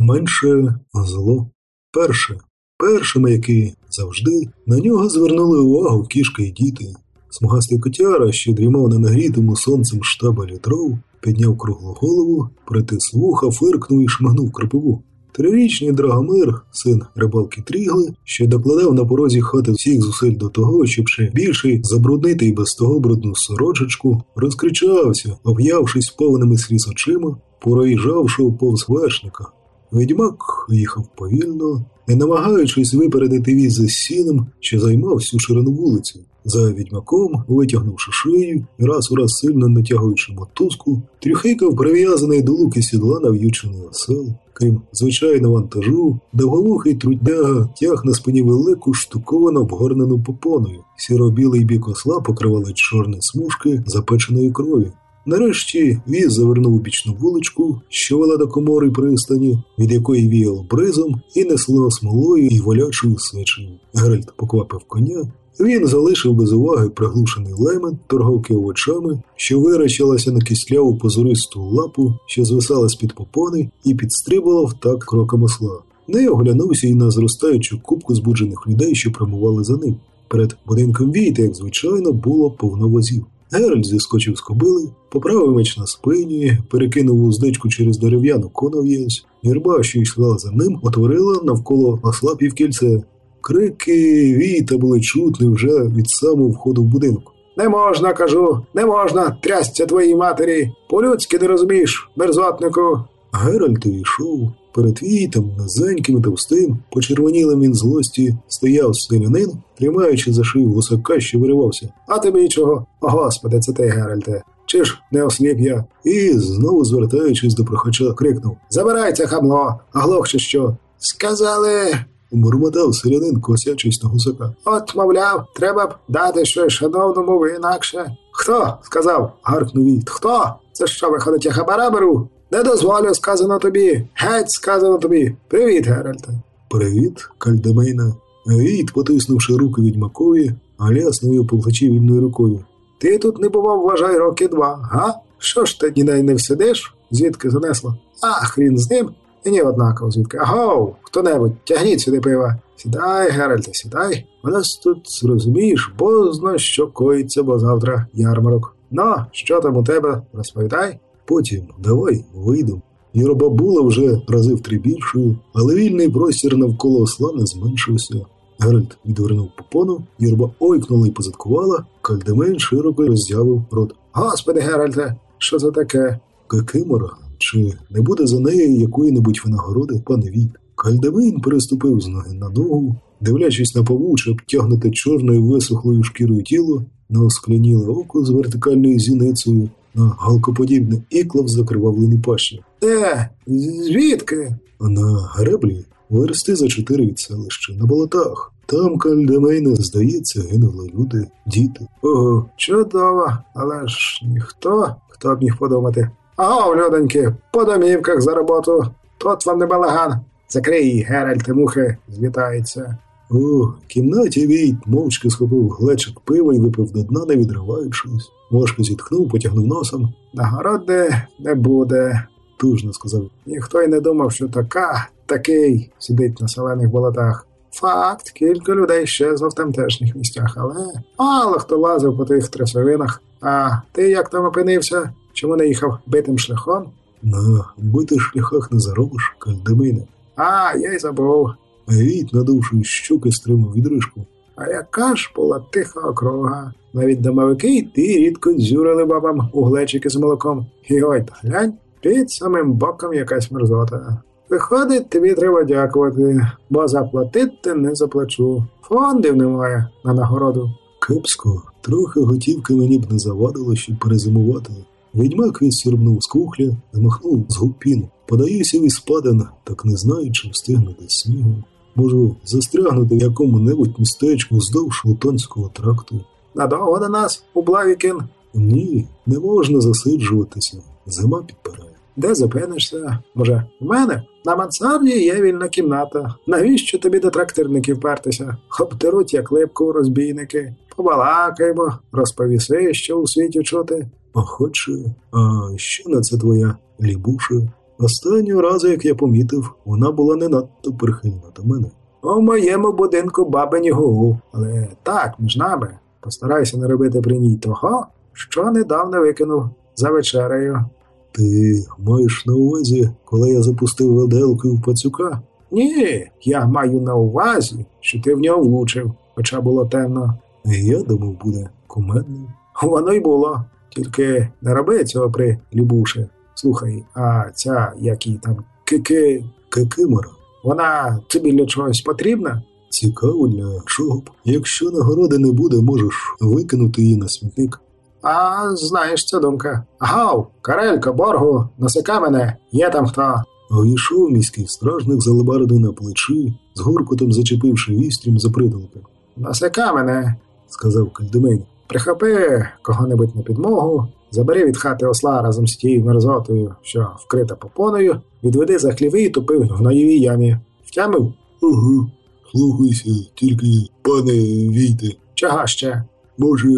менше зло. Перше. Першими, які завжди на нього звернули увагу кішка й діти. Смугастий котяра, що дрімав на нагрітому сонцем штаба літров, підняв круглу голову, притис вуха, фиркнув і шмагнув кропиву. Трирічний Драгомир, син рибалки Трігли, що докладав на порозі хати всіх зусиль до того, щоб ще більший забруднити і без того брудну сорочечку, розкричався, об'явшись повними сліз очима, проїжджавши повз вершника. Відьмак їхав повільно, не намагаючись випередити віз з сіном, що займав всю ширину вулиці. За відьмаком, витягнувши шию і раз у раз сильно натягуючи мотузку, трюхикав прив'язаний до луки сідла нав'ючений осел. Крім звичайного вантажу, довговухий трудяга тяг на спині велику штуковано обгорнену попоною. Сіро-білий бік осла покривали чорні смужки запеченої крові. Нарешті віз завернув у бічну вуличку, що вела до комори пристані, від якої віяв бризом і несло смолою і волячою сечею. Геральт поквапив коня. Він залишив без уваги приглушений лемент торговки овочами, що вирачилася на кисляву позористу лапу, що звисала з-під попони, і підстрибувала в так кроком осла. Не оглянувся і на зростаючу кубку збуджених людей, що прямували за ним. Перед будинком війти, як звичайно, було повно возів. Геральт зіскочив з кобили, поправив меч на спині, перекинув уздечку через дерев'яну конов'язь. Юрба, що йшла за ним, отворила навколо осла півкільце. Крики війта були чутні вже від самого входу в будинок. Не можна, кажу, не можна, трясця твоїй матері. По-людськи не розумієш, мерзотнику. Геральт увійшов. Перед війтом, низеньким і товстим, почервонілим від злості, стояв селянин, тримаючи за шию гусака, що виривався. А тобі чого? О, Господи, це ти, Геральте. Чи ж не осліп я? І, знову звертаючись до прохача, крикнув Забирайся, хамло, аглох чи що? Сказали. Бурмотав селянин, косячись на гусака. От, мовляв, треба б дати щось шановному ви інакше. Хто? сказав, гаркнув Віт. Хто? Це що, виходить, я хабара беру? Не дозволю, сказано тобі. Геть сказано тобі. Привіт, Геральте. Привіт, Кальдемейна. Віт, потиснувши руки відьмакові, ляснув його по плечі вільною рукою. Ти тут не бував, вважай, роки два, га? Що ж ти ніде не всидиш? Звідки занесло? А, хрін з ним. Мені однаково звідки. Агов, хто-небудь, тягніть сюди пива. Сідай, Геральте, сідай. У нас тут, зрозумієш, бозна, що коїться, бо завтра ярмарок. Ну, що там у тебе, розповідай. Потім давай вийдемо. Юрба була вже рази в три більшою, але вільний простір навколо осла не зменшився. Геральт відвернув попону, Юрба ойкнула і позадкувала, Кальдемейн широко роззявив рот. Господи, Геральте, що це таке? Кикимора? Чи не буде за нею якої-небудь винагороди, пане війт? Кальдемейн переступив з ноги на ногу, дивлячись на павуче, обтягнуте чорною висохлою шкірою тіло, на оскляніле око з вертикальною зіницею, на галкоподібне ікло в закривавленій пащі. Де? Звідки? А на греблі версти за чотири від селища, на болотах. Там Кальдемейне, здається, гинули люди, діти. Ого, чудово, але ж ніхто, хто б міг подумати. Аго, людоньки, по домівках за роботу. Тут вам не балаган. Закрий Геральт і мухи звітаються. В кімнаті Війт мовчки схопив глечик пива і випив до дна, не відриваючись. Мошка зітхнув, потягнув носом. Нагороди не буде, тужно сказав. Ніхто й не думав, що така, такий сидить на солених болотах. Факт, кілька людей щезло в тамтешніх місцях, але мало хто лазив по тих трясовинах. А ти як там опинився? Чому не їхав битим шляхом? На битих шляхах не заробиш, кальдемине. А, я й забув. Віт, надувши щоки, стримав відрижку. А яка ж була тиха округа. Навіть домовики й ти рідко дзюрили бабам у глечики з молоком. І ой, та глянь, під самим боком якась мерзота. Виходить, тобі треба дякувати, бо заплатити не заплачу. Фондів немає на нагороду. Кепсько, трохи готівки мені б не завадило, щоб перезимувати. Відьмак відсірбнув з кухля, змахнув з гупіну. Подаюся від спадин, так не знаю, чи встигнути снігу. Можу застрягнути в якому-небудь містечку вздовж Лутонського тракту. Надовго до нас, у Блавікін? Ні, не можна засиджуватися. Зима підпирає. Де зупинишся? Може, в мене? На мансарді є вільна кімната. Навіщо тобі до трактирників пертися? Обдеруть, як липку розбійники. Побалакаємо, розповіси, що у світі чути. Охоче, а що на це твоя лібуша? Останнього разу, як я помітив, вона була не надто прихильна до мене. У моєму будинку бабині гугу, але так, між нами. Постарайся не робити при ній того, що недавно викинув за вечерею. Ти маєш на увазі, коли я запустив веделку в пацюка? Ні, я маю на увазі, що ти в нього влучив, хоча було темно. Я думав, буде кумедним. Воно й було. Тільки не роби цього при Любуші. Слухай, а ця, як її там, кики, Кикимора. вона тобі для чогось потрібна? Цікаво для чого б. Якщо нагороди не буде, можеш викинути її на смітник. А знаєш, ця думка. Гав, Карелько, Боргу, насика мене, є там хто. Увійшов міський стражник за лебарди на плечі, з гуркотом зачепивши вістрім за придолки, Насика мене, сказав Кальдемень. прихопи кого-небудь на підмогу, забери від хати осла разом з тією мерзотою, що вкрита попоною, відведи за хліви і тупи в гноєвій ямі. Втямив? Ага, слухайся, тільки, пане Війте, Чого ще? може,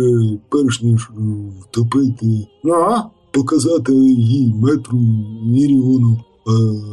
перш ніж е, втопити, Ну, показати їй метру Міріону, а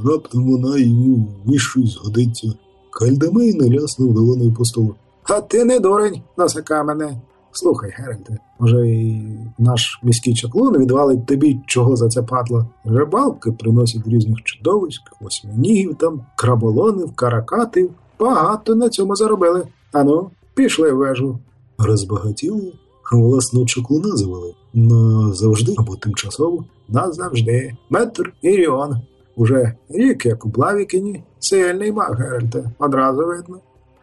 раптом вона йому в щось згодиться. Кальдемей наляснув долоною по столу. а ти не дурень, насика мене. Слухай, Геральте, може, і наш міський чаклун відвалить тобі чого за це падло. Рибалки приносять різних чудовиськ, восьминігів там, краболонів, каракатів. Багато на цьому заробили. Ану, пішли в вежу. Розбагатіли, а власного чоклуна завели назавжди або тимчасово. Назавжди. Метр Іріон. Уже рік як у Блавікіні. Сильний маг, Геральте, одразу видно.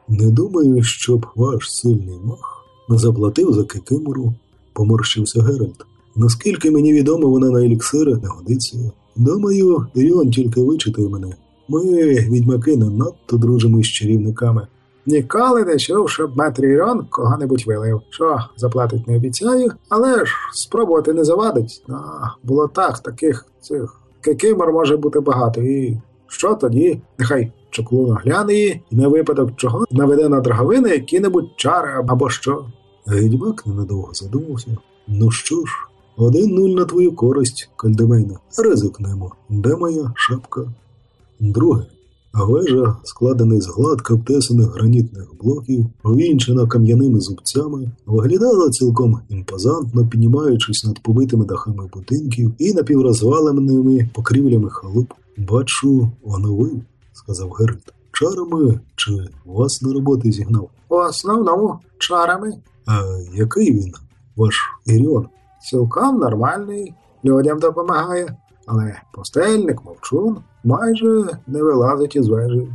Не думаю, щоб ваш сильний мах заплатив за кикимору, поморщився Геральт. Наскільки мені відомо, вона на еліксири не годиться. Думаю, Іріон тільки вичитав мене. Ми, відьмаки, не надто дружимо з чарівниками. Ніколи не чув, щоб метр Іріон кого-небудь вилив. Що, заплатить не обіцяю, але ж спробувати не завадить. А, було так, таких цих кикимор може бути багато. І що тоді? Нехай чоклун огляне її і на випадок чого наведе на драговини які-небудь чари або що. Відьмак ненадовго задумався. Ну що ж, один нуль на твою користь, Кальдемейна. Ризикнемо. Де моя шапка? Друге. Вежа, складена з гладко обтесаних гранітних блоків, увінчена кам'яними зубцями, виглядала цілком імпозантно, піднімаючись над побитими дахами будинків і напіврозваленими покрівлями халуп. Бачу, оновив, сказав Геральт. Чарами чи вас на роботи зігнав? В основному чарами. Який він, ваш Іріон? Цілком нормальний, людям допомагає, але пустельник, мовчун майже не вилазить із вежі.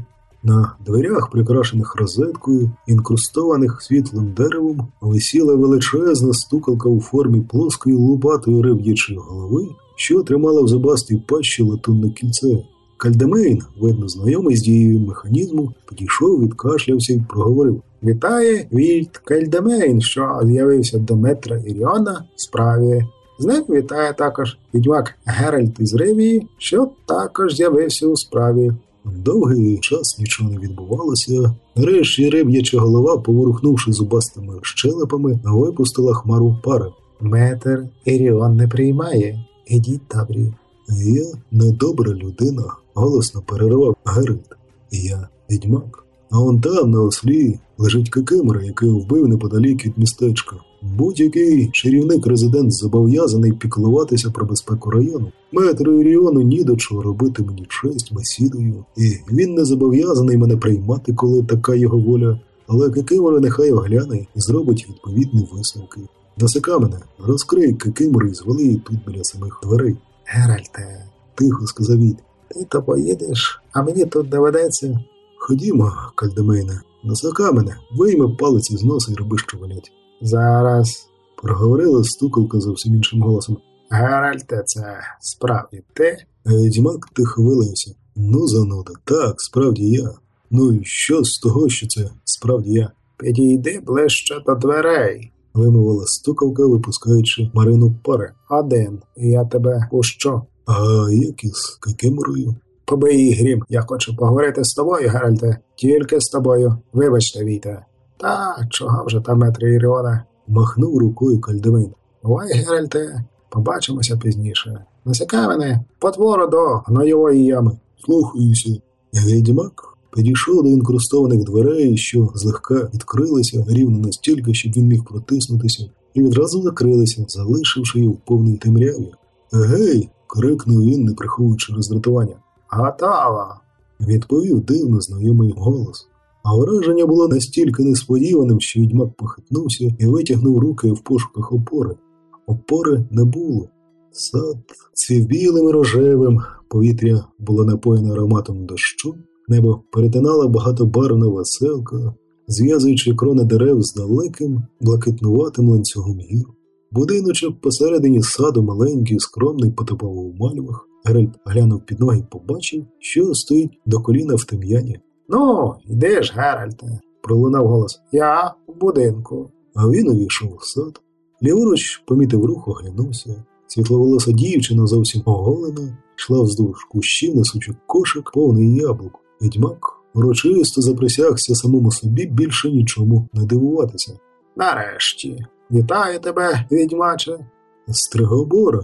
На дверях, прикрашених розеткою, інкрустованою світлим деревом, висіла величезна стукалка у формі плоскої лупатої риб'ячої голови, що тримала в зубастій пащі латунне кільце. Кальдемейн, видно знайомий з дією механізму, підійшов, відкашлявся і проговорив. Вітає війт Кальдемейн, що з'явився до метра Іріона в справі. З ним вітає також відьмак Геральт із Ривії, що також з'явився у справі. Довгий час нічого не відбувалося. Нарешті риб'яча голова, поворухнувши зубастими щелепами, випустила хмару пари. Метр Іріон не приймає. Ідіть табрі. Я недобра людина, голосно перервав Геральт. Я відьмак. А он там, на ослі, лежить кикимора, який вбив неподалік від містечка. Будь-який чарівник-резидент зобов'язаний піклуватися про безпеку району. Метру Іріону ні до чого робити мені честь бесідою, і він не зобов'язаний мене приймати, коли така його воля. Але кикимора нехай огляне і зробить відповідні висновки. Досика мене, розкрий кикимору і звали її тут біля самих дверей. Геральте, Тихо сказав він. Ти то поїдеш, а мені тут доведеться. Ходімо, кальдемейне, насака мене, вийми палець із носа і роби, що велять. Зараз. Проговорила стукалка зовсім іншим голосом. Геральте, це справді ти? Відьмак тихо вилився. Ну, зануда, так, справді я. Ну і що з того, що це справді я? Підійди ближче до дверей. вимовила стукалка, випускаючи Марину пари. Один, і я тебе пущу. А як із кикиморою? Побий грім, я хочу поговорити з тобою, Геральте, тільки з тобою. Вибачте, Віте. Та чого вже там метре Іріоне? Махнув рукою Кальдемейн. Бувай, Геральте, побачимося пізніше. Насякай мене потворо до гнойової ями. Слухаюся. Відьмак підійшов до інкрустованих дверей, що злегка відкрилися рівно настільки, щоб він міг протиснутися, і відразу закрилися, залишивши його в повній темряві. Гей. Крикнув він, не приховуючи роздратування. Готово. Відповів дивно знайомий голос. А враження було настільки несподіваним, що відьмак похитнувся і витягнув руки в пошуках опори. Опори не було. Сад цвів білим і рожевим, повітря було напоєне ароматом дощу, небо перетинала багатобарвна веселка, зв'язуючи крони дерев з далеким, блакитнуватим ланцюгом гір. Будиночок посередині саду маленький, скромний, потопав у мальвах. Геральт глянув під ноги і побачив, що стоїть до коліна в тем'яні. Ну, йди ж, Геральте, пролунав голос. Я в будинку. А він увійшов в сад. Ліворуч помітив рух, оглянувся. Світловолоса дівчина зовсім оголена, йшла вздовж кущів, несучи кошик, повний яблук. Відьмак урочисто заприсягся самому собі більше нічому не дивуватися. Нарешті. Вітаю тебе, відьмаче. Стригобора,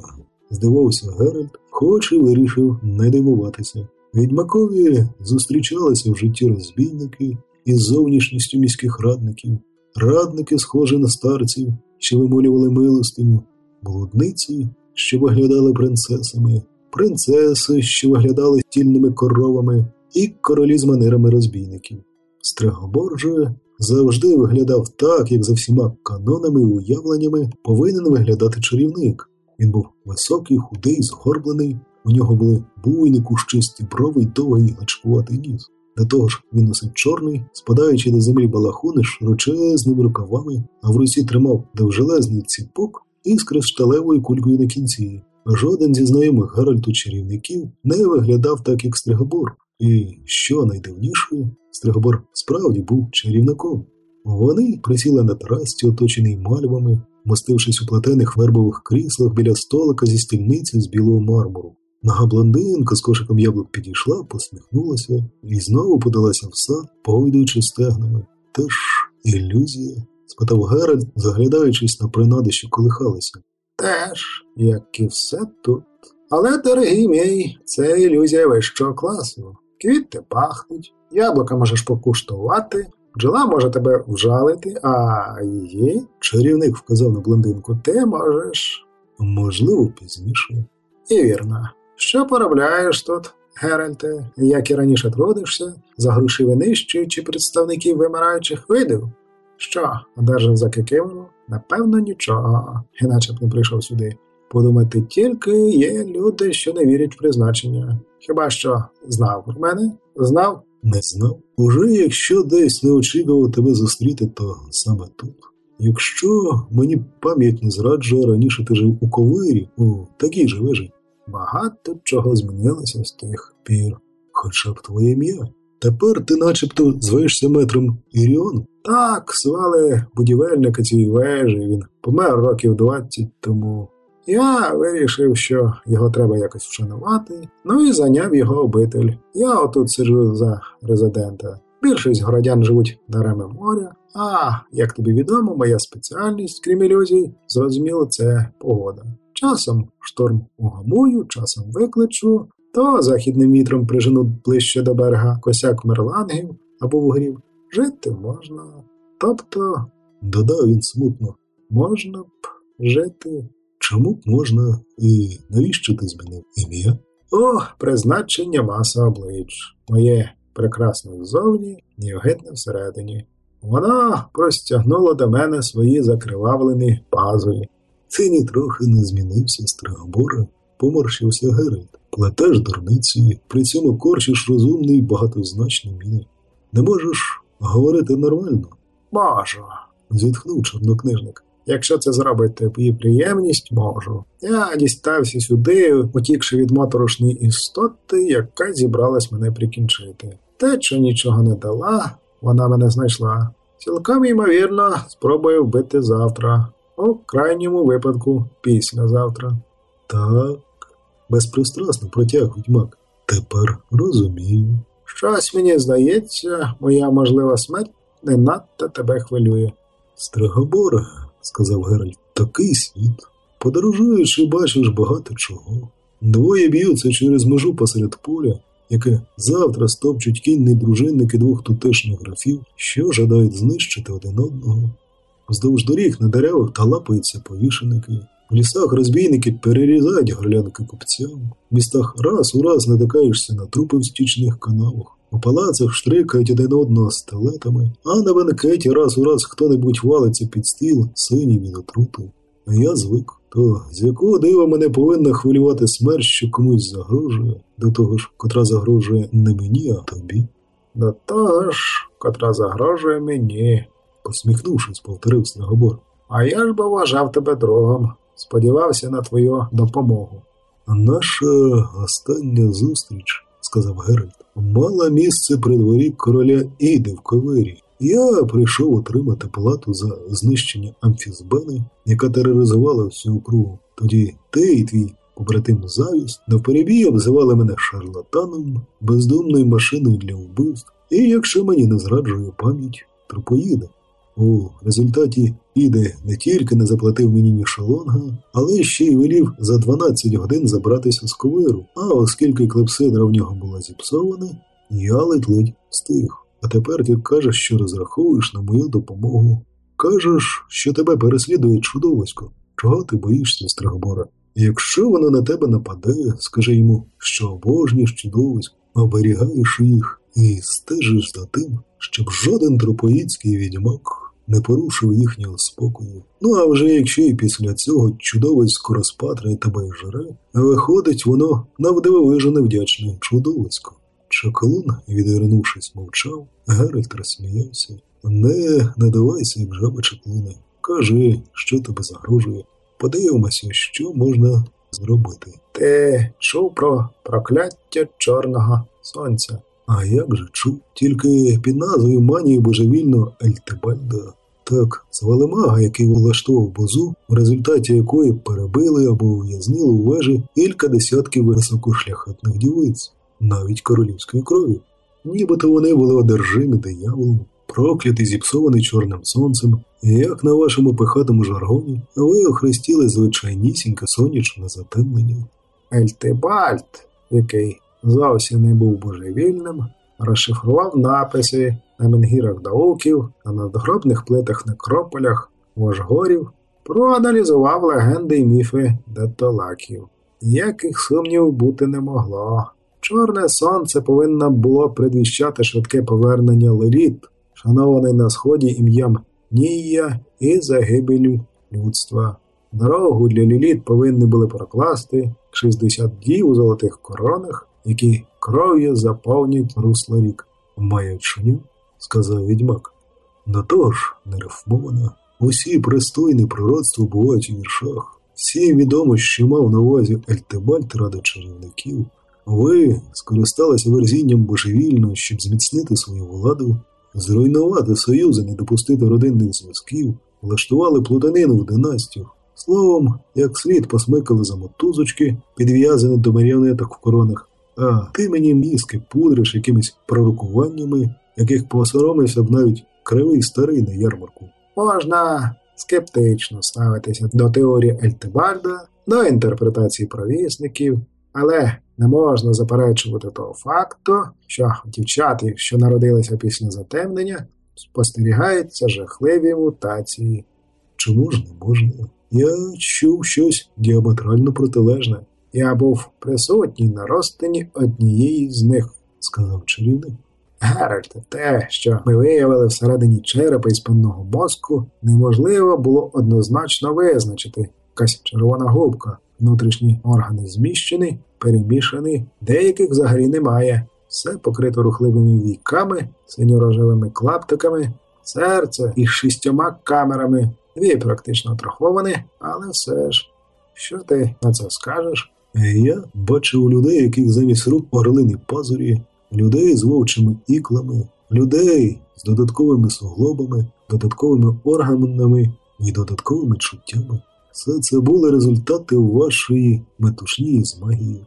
здивувався Геральт, хоч і вирішив не дивуватися. Відьмакові зустрічалися в житті розбійники із зовнішністю міських радників, радники, схожі на старців, що вимолювали милостиню, блудниці, що виглядали принцесами, принцеси, що виглядали стільними коровами, і королі з манерами розбійників. Стригобор же завжди виглядав так, як за всіма канонами і уявленнями повинен виглядати чарівник. Він був високий, худий, згорблений, у нього були буйні кущисті брови й довгий гачкуватий ніс. До того ж, він носив чорний, спадаючи до землі балахуни широчезними рукавами, а в руці тримав довжелезний ціпок із кришталевою кулькою на кінці. Жоден зі знайомих Геральту чарівників не виглядав так, як Стригобор. І, що найдивніше, Стригобор справді був чарівником. Вони присіли на терасті, оточеній мальвами, мостившись у платених вербових кріслах біля столика зі стільниці з білого мармуру. Нога блондинка з кошиком яблук підійшла, посміхнулася і знову подалася в сад, погойдуючи стегнами. Теж ілюзія? спитав Геральт, заглядаючись на принади, що колихалися. Теж, як і все тут. Але, дорогий мій, це ілюзія вищого класу. Квіти пахнуть, яблука можеш покуштувати, бджола може тебе вжалити, а її, чарівник вказав на блондинку, ти можеш. Можливо, пізніше. І вірно. Що поробляєш тут, Геральте, як і раніше трудишся, за гроші винищуючи представників вимираючих видів? Що, одержав за кикимору? Напевно, нічого, іначе б не прийшов сюди. Подумати тільки є люди, що не вірять в призначення. Хіба що знав про мене? Знав? Не знав. Уже якщо десь не очікував тебе зустріти, то саме тут. Якщо мені пам'ять не зраджує, раніше ти жив у ковирі, у такій же вежі. Багато чого змінилося з тих пір, хоча б твоє ім'я. Тепер ти начебто зваєшся метром Іріон? Так, звали будівельника цієї вежі, він помер років двадцять тому. Я вирішив, що його треба якось вшанувати, ну і зайняв його обитель. Я отут сиджу за резидента. Більшість городян живуть дарами моря, а як тобі відомо, моя спеціальність, крім ілюзій, зрозуміло, це погода. Часом шторм угамую, часом викличу, то західним вітром прижену ближче до берега косяк мерлангів або вугрів. Жити можна. Тобто, додав він смутно, можна б жити. Чому б можна і навіщо ти змінив ім'я? О, призначення маса облич. Моє прекрасне ззовні, ніогидне всередині. Вона простягнула до мене свої закривавлені пазурі. Ти нітрохи не змінився, Стригобора, поморщився Геральт. Плетеш дурниці, при цьому корчиш розумний багатозначні міни. Не можеш говорити нормально? Можу, зітхнув чорнокнижник. Якщо це зробить тобі приємність, можу. Я дістався сюди, утікши від моторошної істоти, яка зібралась мене прикінчити. Те, що нічого не дала, вона мене знайшла. Цілком ймовірно, спробую вбити завтра, у крайньому випадку післязавтра. Так, безпристрасно протяг відьмак. Тепер розумію. Щось мені здається, моя можлива смерть не надто тебе хвилює. Стригобора, сказав Геральт, такий світ. Подорожуючи, бачиш багато чого. Двоє б'ються через межу посеред поля, яке завтра стопчуть кінні дружинники двох тутешніх графів, що жадають знищити один одного. Вздовж доріг на деревах талапаються повішеники. В лісах розбійники перерізають горлянки купцям. В містах раз у раз натикаєшся на трупи в стічних канавах. У палацах штрикають один одного стелетами, а на бенкеті раз у раз хто-небудь валиться під стіл, синій від отрути. А я звик. То з якого дива мене повинна хвилювати смерть, що комусь загрожує, до того ж, котра загрожує не мені, а тобі? До того ж, котра загрожує мені, посміхнувшись, повторив Снегобор. А я ж би вважав тебе другом, сподівався на твою допомогу. Наша остання зустріч, сказав Геральт, мала місце при дворі короля Іди в Ковері. Я прийшов отримати плату за знищення амфізбени, яка тероризувала всю округу. Тоді ти і твій побратим Завіс навперебій обзивали мене шарлатаном, бездумною машиною для вбивств, і якщо мені не зраджує пам'ять, трупоїдом. У результаті Іде не тільки не заплатив мені ні шалонга, але ще й велів за 12 годин забратися з ковиру. А оскільки клепсидра в нього була зіпсована, я ледь-ледь встиг. А тепер ти кажеш, що розраховуєш на мою допомогу. Кажеш, що тебе переслідує чудовисько. Чого ти боїшся, Страгобора? Якщо воно на тебе нападе, скажи йому, що обожнюєш чудовиськ, оберігаєш їх і стежиш за тим, щоб жоден тропоїдський відьмак не порушив їхнього спокою. Ну а вже якщо і після цього чудовисько тебе і жре, виходить воно навдивовижу невдячне чудовисько. Чаклун, відвернувшись, мовчав, Геральт розсміявся. Не надавайся, як жаба чаклуне. Кажи, що тебе загрожує. Подивимося, що можна зробити. Ти чув про прокляття чорного сонця. А як же чув? Тільки під манії божевільного Ельтебальда. Так, звали мага, який влаштував бозу, в результаті якої перебили або ув'язнили у вежі кілька десятків високошляхетних дівиць, навіть королівської крові. Нібито вони були одержимі дияволом, прокляті, зіпсовані чорним сонцем, і як на вашому пихатому жаргоні, ви охрестіли звичайнісіньке сонячне затемнення. Ельтебальд, який зовсім не був божевільним, розшифрував написи на менгірах дауків, на надгробних плитах некрополях, вожгорів, проаналізував легенди й міфи детолаків. Ніяких сумнівів бути не могло. Чорне сонце повинно було предвіщати швидке повернення Леліт, шанований на сході ім'ям Нія і загибелю людства. Дорогу для Ліліт повинні були прокласти 60 дів у золотих коронах, які кров'ю заповнюють русло рік. Маячню, сказав відьмак. До того ж, нерифмована. Усі пристойні пророцтва бувають у віршах. Всім відомо, що мав на увазі Альтебальт ради чарівників. Ви скористалися верзінням божевільно, щоб зміцнити свою владу, зруйнувати союзи, не допустити родинних зв'язків, влаштували плутанину в династію. Словом, як слід посмикали за мотузочки, підв'язані до маріонеток в коронах, а ти мені мізки пудриш якимись пророкуваннями, яких посоромився б навіть кривий старий на ярмарку. Можна скептично ставитися до теорії Ельтебальда, до інтерпретації провісників, але не можна заперечувати того факту, що дівчата, що народилися після затемнення, спостерігаються жахливі мутації. Чому ж не можна? Я чув щось діаметрально протилежне. Я був присутній на розтині однієї з них, сказав чарівник. Геральте, те, що ми виявили всередині черепа і спинного мозку, неможливо було однозначно визначити. Якась червона губка, внутрішні органи зміщені, перемішані, деяких взагалі немає. Все покрито рухливими війками, синьо-рожевими клаптиками, серце із шістьома камерами, дві практично отраховані, але все ж. Що ти на це скажеш? Я бачив людей, яких замість рук орлині пазурі, людей з вовчими іклами, людей з додатковими суглобами, додатковими органами і додатковими чуттями. Все це були результати вашої метушні з магією.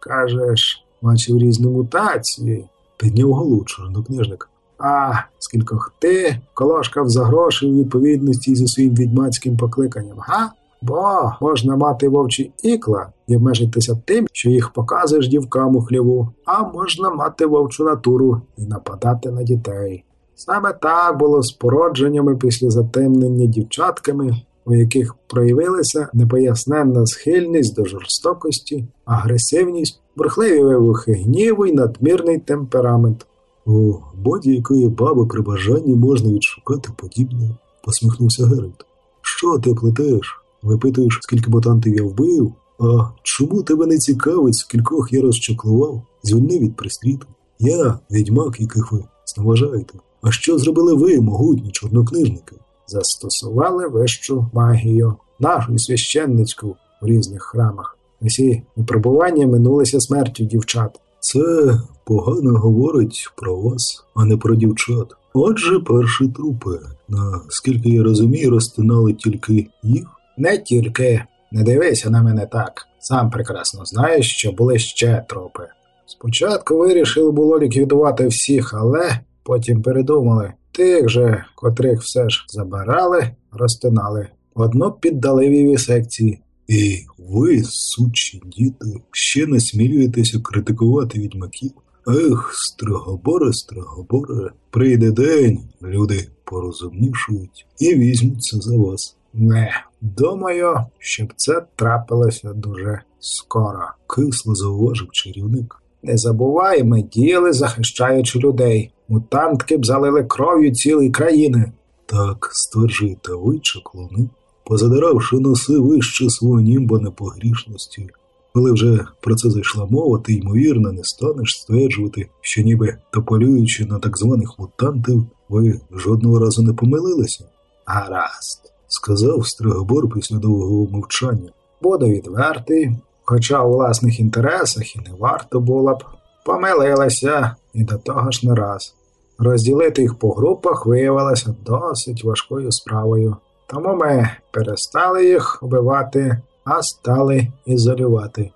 Кажеш, бачив різні мутації, підняв голову чорнокнижник. А скількох ти колошкав за гроші у відповідності зі своїм відьмацьким покликанням, га? Бо можна мати вовчі ікла і обмежитися тим, що їх показуєш дівкам у хліву, а можна мати вовчу натуру і нападати на дітей. Саме так було з породженнями після затемнення дівчатками, у яких проявилася непоясненна схильність до жорстокості, агресивність, бурхливі вибухи гніву і надмірний темперамент. У будь-якої баби при бажанні можна відшукати подібне, посміхнувся Геральт. Що ти плетеш? Випитуєш, скільки ботантів я вбив? А чому тебе не цікавить, скількох я розчаклував, звільнив від пристріту? Я, відьмак, яких ви зневажаєте. А що зробили ви, могутні чорнокнижники? Застосували вищу магію, нашу священницьку в різних храмах. Усі випробування минулися смертю дівчат. Це погано говорить про вас, а не про дівчат. Отже, перші трупи, наскільки я розумію, розтинали тільки їх. Не тільки не дивися на мене так. Сам прекрасно знаєш, що були ще трупи. Спочатку вирішили було ліквідувати всіх, але потім передумали. Тих же, котрих все ж забирали, розтинали. Одну піддали вівісекції. І ви, сучі діти, ще насмілюєтеся критикувати відьмаків. Ех, стригоборе, стригоборе, прийде день, люди порозумнішують і візьмуться за вас. Не, думаю, щоб це трапилося дуже скоро. Кисло зауважив чарівник. Не забувай, ми діяли, захищаючи людей. Мутантки б залили кров'ю цілої країни. Так стверджуєте ви, чаклуни, позадиравши носи вище свого німба непогрішності. Коли вже про це зайшла мова, ти, ймовірно, не станеш стверджувати, що ніби тополюючи на так званих мутантів, ви жодного разу не помилилися. Гаразд, сказав Стригобор після довгого мовчання. Буду відвертий, хоча у власних інтересах і не варто було б. Помилилася і до того ж не раз. Розділити їх по групах виявилося досить важкою справою. Тому ми перестали їх убивати, а стали ізолювати.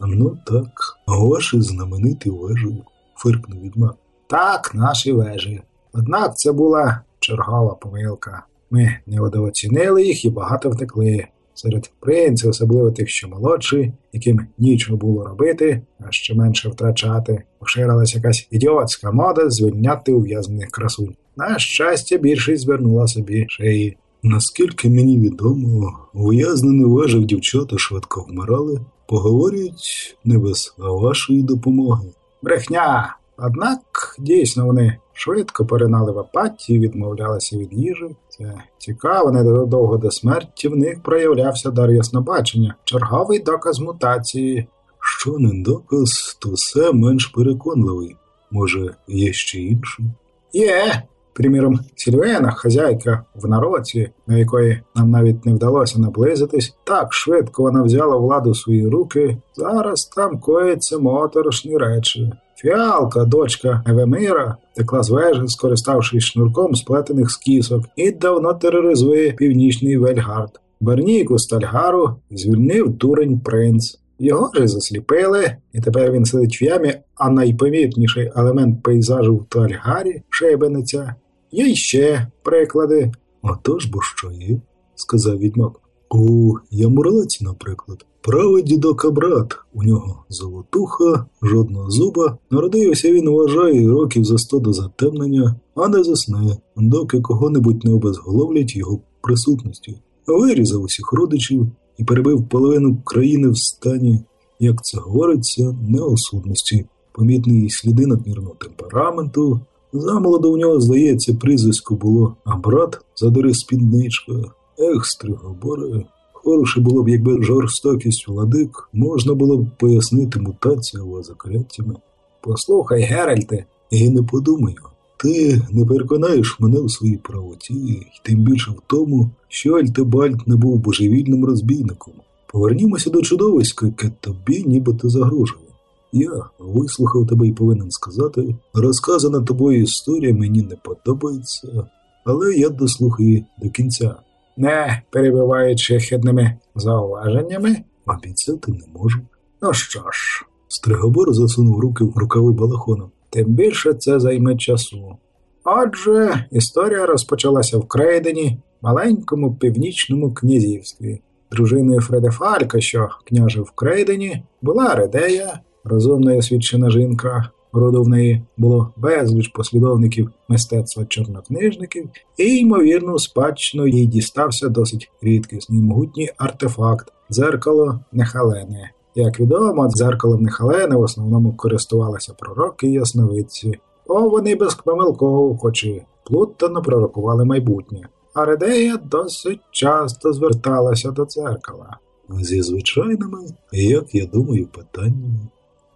Ну так, ваші знамениті вежі, фиркнув відьмак. Так, наші вежі. Однак це була чергова помилка. Ми недооцінили їх і багато втекли. Серед принців, особливо тих, що молодші, яким нічого було робити, а ще менше втрачати, поширилась якась ідіотська мода звільняти ув'язнених красунь. На щастя, більшість звернула собі шиї. Наскільки мені відомо, ув'язнені вежах дівчата швидко вмирали, поговорюють не без вашої допомоги. Брехня. Однак дійсно вони швидко поринали в апатії, відмовлялися від їжі. Це цікаво, недовго до смерті в них проявлявся дар яснобачення, черговий доказ мутації. Що не доказ, то все менш переконливий. Може, є ще інший? Є. Приміром, Сільвена, хазяйка в народці, на якої нам навіть не вдалося наблизитись, так швидко вона взяла владу в свої руки. Зараз там коїться моторошні речі. Фіалка, дочка Евемира, текла з вежі, скориставшись шнурком сплетених з кісок, і давно тероризує північний Вельгард. Берніку Стальгару звільнив дурень принц. Його ж засліпили, і тепер він сидить в ямі, а найпомітніший елемент пейзажу в Тальгарі шибениця. Є ще приклади. Отож бо що є, сказав відьмак. У Ямурлаці, наприклад, правий дідока брат, у нього золотуха, жодного зуба. Народився він, вважає, років за сто до затемнення, а не засне, доки кого-небудь не обезголовлять його присутністю. Вирізав усіх родичів і перебив половину країни в стані, як це говориться, неосудності, помітні сліди надмірного темпераменту. Замолоду в нього, здається, прізвисько було, а брат задери спідничка. Ех, стригоборе. Хороше було б, якби жорстокість владик можна було б пояснити мутаціями закляттями. Послухай, Геральте, і не подумаю. Ти не переконаєш мене в своїй правоті, і тим більше в тому, що Альтебальд не був божевільним розбійником. Повернімося до чудовиська, яке тобі нібито загрожує. Я вислухав тебе і повинен сказати, розказана тобою історія мені не подобається, але я дослухаю до кінця. Не перебиваючи хидними зауваженнями, обіцяти не можу. Ну що ж, Стригобор засунув руки в рукави балахона. Тим більше це займе часу. Отже, історія розпочалася в Крейдені, маленькому північному князівстві. дружиною Фредефалька, що княжив в Крейдені, була Редея, розумна і освічена жінка. Роду в неї було безліч послідовників мистецтва чорнокнижників, і, ймовірно, спадщину їй дістався досить рідкісний могутній артефакт дзеркало Нехалене. Як відомо, дзеркалом Нехалени в основному користувалися пророки і ясновидці, бо вони безпомилково, хоч і плутано пророкували майбутнє. А Редея досить часто зверталася до дзеркала. Зі звичайними, як я думаю, питаннями,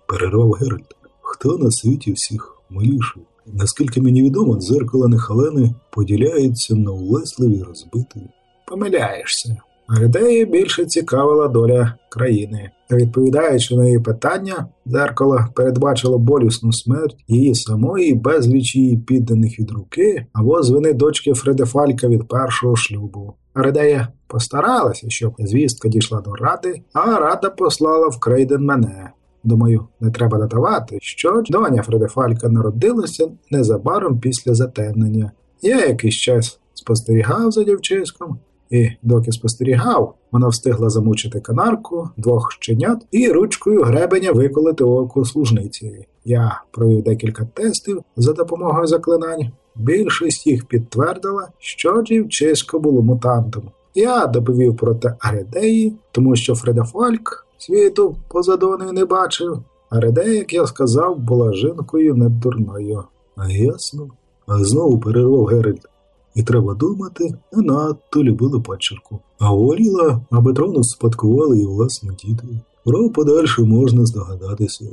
перервав Геральт. Хто на світі всіх миліший? Наскільки мені відомо, дзеркало Нехалени поділяється на улесливі розбиті. Помиляєшся. Редеї більше цікавила доля країни. Відповідаючи на її питання, дзеркало передбачило болісну смерть її самої безліч її підданих від руки або з вини дочки Фредефалька від першого шлюбу. Редея постаралася, щоб звістка дійшла до ради, а рада послала в Крейден мене. Думаю, не треба додавати, що доня Фредефалька народилася незабаром після затемнення. Я якийсь час спостерігав за дівчиськом, і, доки спостерігав, вона встигла замучити канарку, двох щенят і ручкою гребеня виколити око служниці. Я провів декілька тестів за допомогою заклинань. Більшість їх підтвердила, що дівчисько було мутантом. Я доповів про те Аредеї, тому що Фредафальк світу поза не бачив. Аредея, як я сказав, була жінкою недурною. А ясно. А знову перервав Геральт. І треба думати, не надто любили пачерку. А воліла, аби трону спадкували і власні діти. Про подальше можна здогадатися.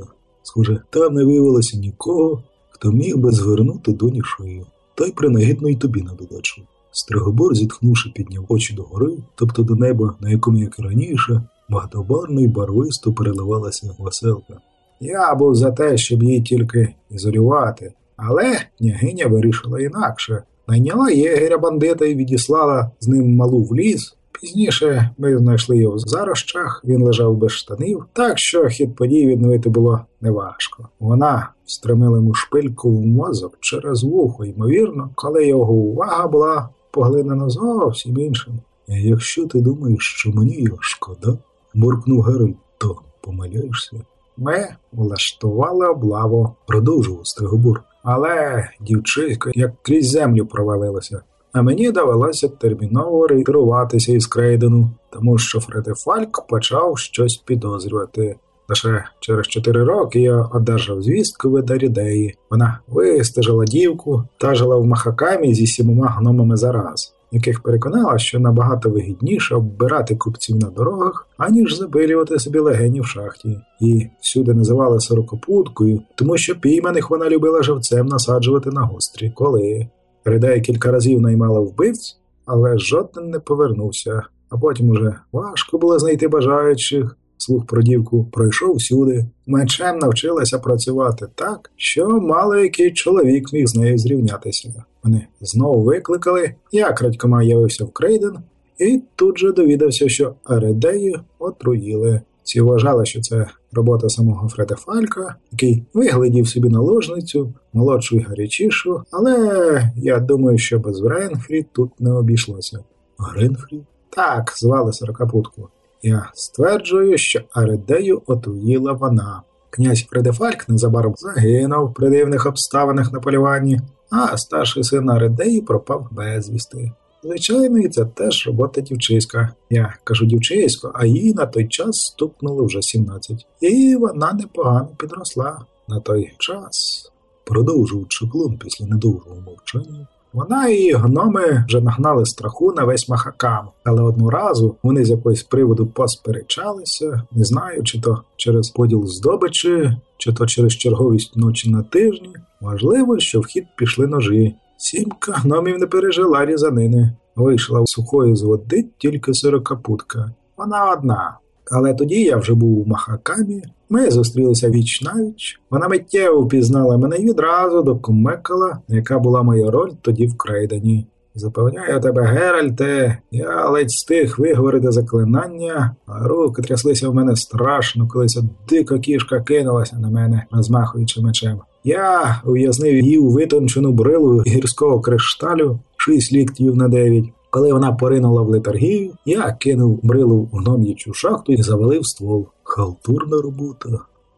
Схоже, там не виявилося нікого, хто міг би звернути доні шию. Та й принагідно й тобі на додачу. Стригобор, зітхнувши, підняв очі догори, тобто до неба, на якому, як і раніше, багатобарно й барвисто переливалася веселка. Я був за те, щоб її тільки ізолювати, але княгиня вирішила інакше. Найняла єгеря бандита і відіслала з ним малу в ліс. Пізніше ми знайшли його в зарощах, він лежав без штанів, так що хід подій відновити було неважко. Вона встромила йому шпильку в мозок через вухо, ймовірно, коли його увага була поглинена зовсім іншим. Якщо ти думаєш, що мені його шкода, буркнув Геральт, то помиляєшся. Ми влаштували облаву, продовжував Стригобор. Але дівчинка як крізь землю провалилася. А мені довелося терміново реєструватися із Крейдену, тому що Фредефальк почав щось підозрювати. Лише через чотири роки я одержав звістку від Арідеї. Вона вистежила дівку та жила в Махакамі зі сімома гномами зараз, яких переконала, що набагато вигідніше оббирати купців на дорогах, аніж забилювати собі легені в шахті. І всюди називали сорокопуткою, тому що пійманих вона любила живцем насаджувати на гострі коли. Редея кілька разів наймала вбивць, але жоден не повернувся, а потім уже важко було знайти бажаючих. Слух про дівку пройшов всюди, мечем навчилася працювати так, що мало який чоловік міг з нею зрівнятися. Вони знову викликали, я крадькома явився в Крейден, і тут же довідався, що Аредею отруїли. Всі вважали, що це робота самого Фреда Фалька, який виглядів собі наложницю, молодшу і гарячішу, але я думаю, що без Гренфрі тут не обійшлося. Гренфрі? Так, звали сорокапутку. Я стверджую, що Аредею отруїла вона. Князь Фредефальк незабаром загинув при дивних обставинах на полюванні, а старший син Аридеї пропав безвісти. Звичайно, і це теж робота дівчиська. Я кажу дівчисько, а їй на той час стукнуло вже 17. І вона непогано підросла на той час. Продовжив чеклун після недовгого мовчання. Вона і її гноми вже нагнали страху на весь махакам, але одну разу вони з якогось приводу посперечалися, не знаю, чи то через поділ здобичі, чи то через черговість ночі на тижні. Можливо, що в хід пішли ножі. Сімка гномів не пережила різанини. Вийшла сухою з води тільки сорокапутка. Вона одна. Але тоді я вже був у Махакамі. Ми зустрілися віч навіч. Вона миттєво впізнала мене і відразу докумекала, яка була моя роль тоді в Крейдені. Запевняю тебе, Геральте, я ледь встиг виговорити заклинання, а руки тряслися в мене страшно, коли ця дика кішка кинулася на мене, розмахуючи мечем. Я ув'язнив її у витончену брилу гірського кришталю, шість ліктів на дев'ять. Коли вона поринула в летаргію, я кинув брилу в гном'ячу шахту і завалив ствол. Халтурна робота,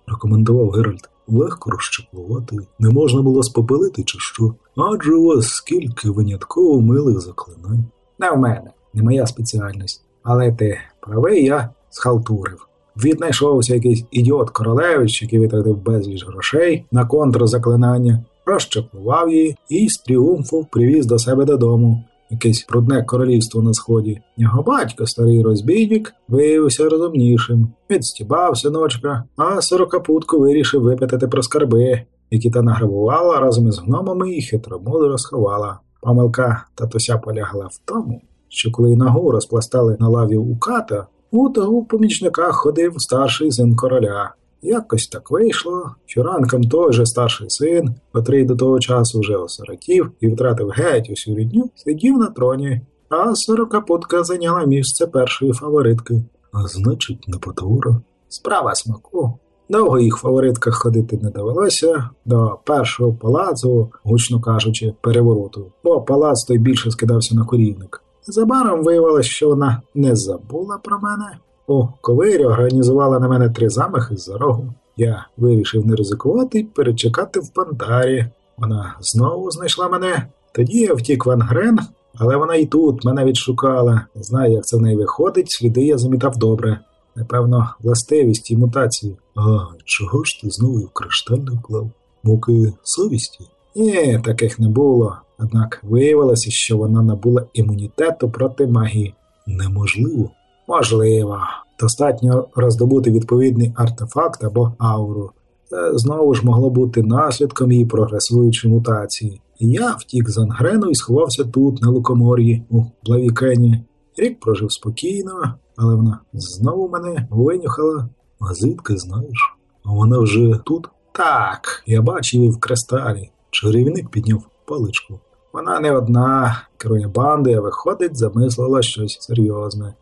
рекомендував Геральт. Легко розчеплувати, не можна було спопилити чи що, адже у вас скільки винятково милих заклинань. Не в мене, не моя спеціальність. Але ти правий, я схалтурив. Віднайшовся якийсь ідіот королевич, який витратив безліч грошей на контрзаклинання, розчеплував її і з тріумфу привіз до себе додому. Якесь брудне королівство на сході. Його батько, старий розбійник, виявився розумнішим. Відстібав синочка, а сорокапутку вирішив випитати про скарби, які та награбувала разом із гномами і хитромудро сховала. Помилка татуся полягла в тому, що коли нагу розпластали на лаві у ката, у того в помічниках ходив старший син короля. Якось так вийшло, що ранком той же старший син, котрий до того часу вже осиротів і втратив геть усю рідню, сидів на троні, а сорокапутка зайняла місце першої фаворитки. А значить, не потвора. Справа смаку. Довго їх фаворитках ходити не довелося до першого палацу, гучно кажучи, перевороту, бо палац той більше скидався на корівник. Забаром виявилось, що вона не забула про мене. У ковирі організувала на мене три замахи з-за рогу. Я вирішив не ризикувати і перечекати в пантарі. Вона знову знайшла мене. Тоді я втік в Ангрен, але вона і тут мене відшукала. Не знаю, як це в неї виходить, сліди я замітав добре. Напевно, властивість і мутації. А чого ж ти знову в кришталь вклав? Муки совісті? Ні, таких не було. Однак виявилося, що вона набула імунітету проти магії. Неможливо. Можливо. Достатньо роздобути відповідний артефакт або ауру. Це знову ж могло бути наслідком її прогресуючої мутації. Я втік з Ангрену і сховався тут, на лукомор'ї, у Блавікені. Рік прожив спокійно, але вона знову мене винюхала. Звідки знаєш? Вона вже тут? Так, я бачив її в кристалі. Чарівник підняв паличку. Вона не одна, керує бандою, а виходить, замислила щось серйозне.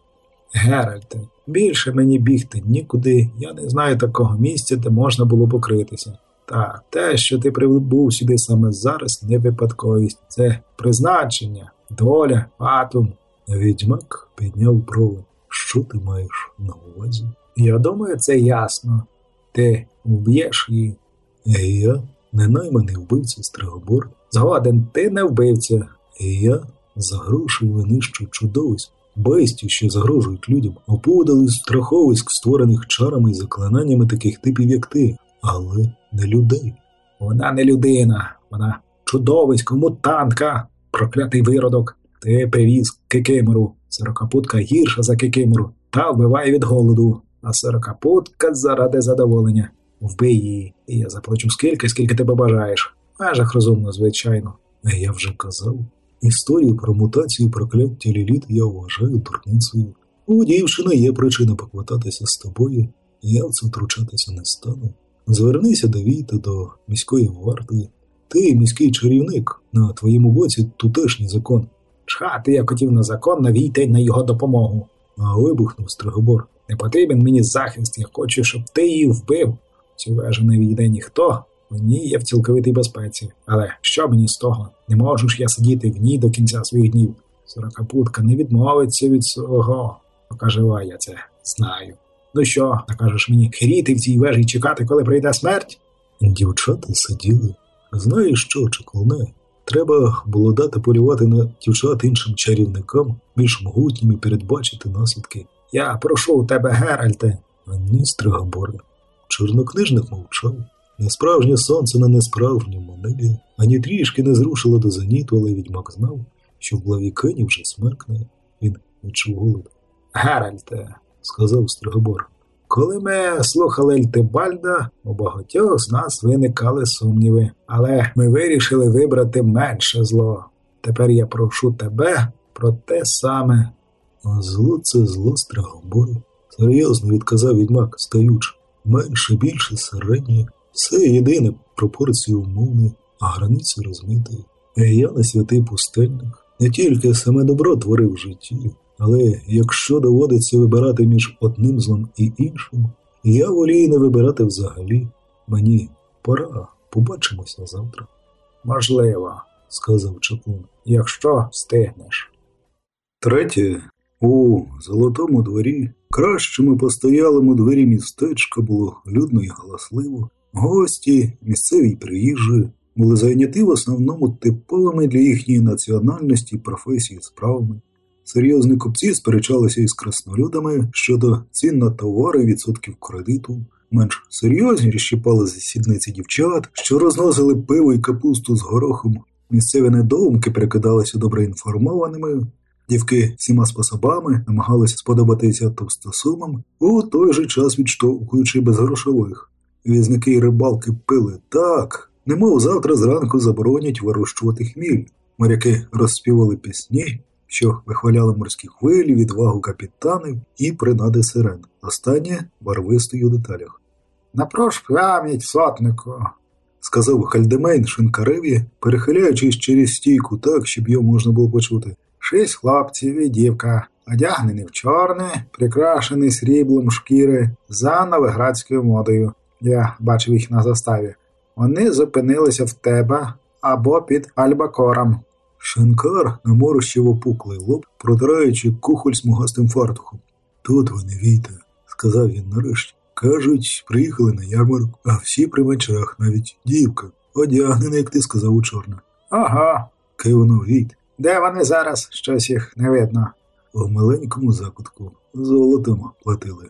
Геральте, більше мені бігти нікуди, я не знаю такого місця, де можна було покритися. Так, те, що ти прибув сюди саме зараз, не випадковість, це призначення, доля, патум. Відьмак підняв брови. Що ти маєш на увазі? Я думаю, це ясно. Ти вб'єш її. Е, я не найманий вбивця Стригобор. Згоден, ти не вбивця. І я за гроші винищу чудовиськ, бестів, що загрожують людям, опудали страховиськ, створених чарами і заклинаннями таких типів, як ти, але не людей. Вона не людина, вона чудовисько, мутантка, проклятий виродок. Ти привіз кикимору. Сорокапутка гірша за кикимору, та вбиває від голоду, а сорокапутка заради задоволення. Вбий її, і я заплачу скільки, скільки ти побажаєш. Межах розумно, звичайно. Я вже казав. Історію про мутацію прокляття ліліт я вважаю дурницею. У дівчини є причина поквитатися з тобою, я в це втручатися не стану. Звернися до Віта, до міської варти. Ти, міський чарівник, на твоєму боці тутешній закон. Чхати я хотів на закон навійти на його допомогу. А вибухнув Стригобор. Не потрібен мені захист, я хочу, щоб ти її вбив. Цю вежу не відійде ніхто, в ній є в цілковитій безпеці. Але що мені з того? Не можу ж я сидіти в ній до кінця своїх днів. Сорокапутка не відмовиться від свого. Поки жива я це знаю. Ну що, накажеш мені хріти в цій вежі чекати, коли прийде смерть? Дівчата сиділи. Знаєш що, чеклуне? Треба було дати полювати на дівчат іншим чарівникам, більш могутнім і передбачити наслідки. Я прошу у тебе, Геральте. Ні, Стригоборе. Чорнокнижник мовчав. Несправжнє сонце на несправжньому небі, ані трішки не зрушило до зеніту, але відьмак знав, що в Блавікені вже смеркне. Він відчув голод. Геральте, сказав Стригобор. Коли ми слухали Ельтебальда, у багатьох з нас виникали сумніви, але ми вирішили вибрати менше зло. Тепер я прошу тебе про те саме. Зло це зло Стригоборе. Серйозно відказав відьмак, стаючи. Менше, більше, середнє. Все єдине, пропорції умовні, а границі розмиті. Я не святий пустельник, не тільки саме добро творив в житті, але якщо доводиться вибирати між одним злом і іншим, я волію не вибирати взагалі. Мені пора, побачимося завтра. Можливо, сказав Чаклун. якщо встигнеш. Третє, у золотому дворі, кращому постоялому дворі містечка було людно і галасливо. Гості, місцеві приїжджі були зайняті в основному типовими для їхньої національності і професії справами. Серйозні купці сперечалися із краснолюдами щодо цін на товари відсотків кредиту. Менш серйозні розщіпали засідниці дівчат, що розносили пиво і капусту з горохом. Місцеві недоумки перекидалися добре інформованими. Дівки всіма способами намагалися сподобатися товстосумам, у той же час відштовхуючи без грошових. Візники й рибалки пили так, немов завтра зранку заборонять вирощувати хміль. Моряки розспівали пісні, що вихваляли морські хвилі, відвагу капітанів і принади сирен. Останнє барвистою у деталях. Напруж пам'ять, Сотнику, сказав Кальдемейн шинкареві, перехиляючись через стійку так, щоб його можна було почути. Шість хлопців і дівка, одягнені в чорне, прикрашені сріблом шкіри за новиградською модою. Я бачив їх на заставі. Вони зупинилися в тебе або під Альбакором. Шинкар наморщив опуклий лоб, протираючи кухоль смугастим фартухом. Тут ви не війте, сказав він нарешті. Кажуть, приїхали на ярмарок, а всі при вечорах, навіть дівка, одягнена, як ти сказав, у чорне. Ага, кивнув Війт. Де вони зараз? Щось їх не видно. У маленькому закутку золотом платили.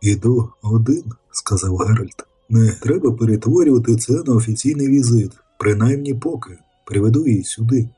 Іду один, сказав Геральт. Не треба перетворювати це на офіційний візит, принаймні поки. Приведу її сюди.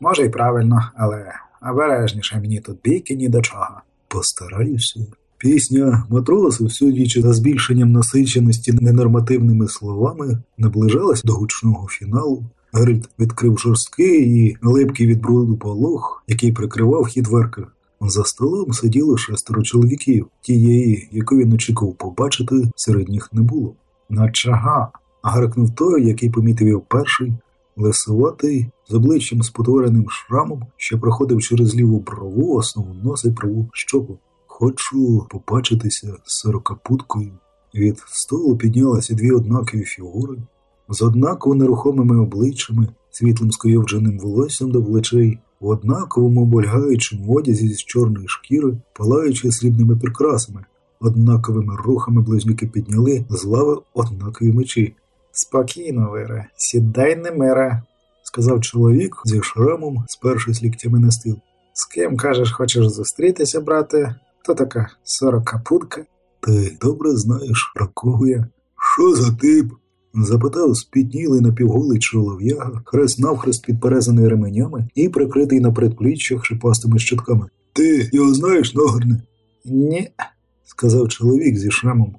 Може, й правильно, але обережніше мені тут бійки ні до чого. Постараюся. Пісня матросів, судячи за збільшенням насиченості ненормативними словами, наближалась до гучного фіналу. Геральт відкрив жорсткий і липкий від бруду полог, який прикривав хід верка. За столом сиділо шестеро чоловіків, тієї, яку він очікував побачити, серед них не було. На чага? гаркнув той, який помітив його перший, лисуватий, з обличчям спотвореним шрамом, що проходив через ліву брову, основу носа і праву щоку. Хочу побачитися з сорокапуткою. Від столу піднялися дві однакові фігури з однаково нерухомими обличчями, світлим скойовдженим волоссям до плечей, в однаковому обольгаючому одязі з чорної шкіри, палаючи срібними прикрасами, однаковими рухами близнюки підняли з лави однакові мечі. Спокійно, Вире, сідай не мире, сказав чоловік зі шрамом, спершись ліктями на стіл. З ким, кажеш, хочеш зустрітися, брате? То така сорокапутка? Ти добре знаєш, про кого я? Що за тип? Запитав спітнілий напівголий чолов'яга, хрест навхрест підперезаний ременями і прикритий на предпліччях шипастими щитками. Ти його знаєш, Ногорне? Ні, сказав чоловік зі шрамом.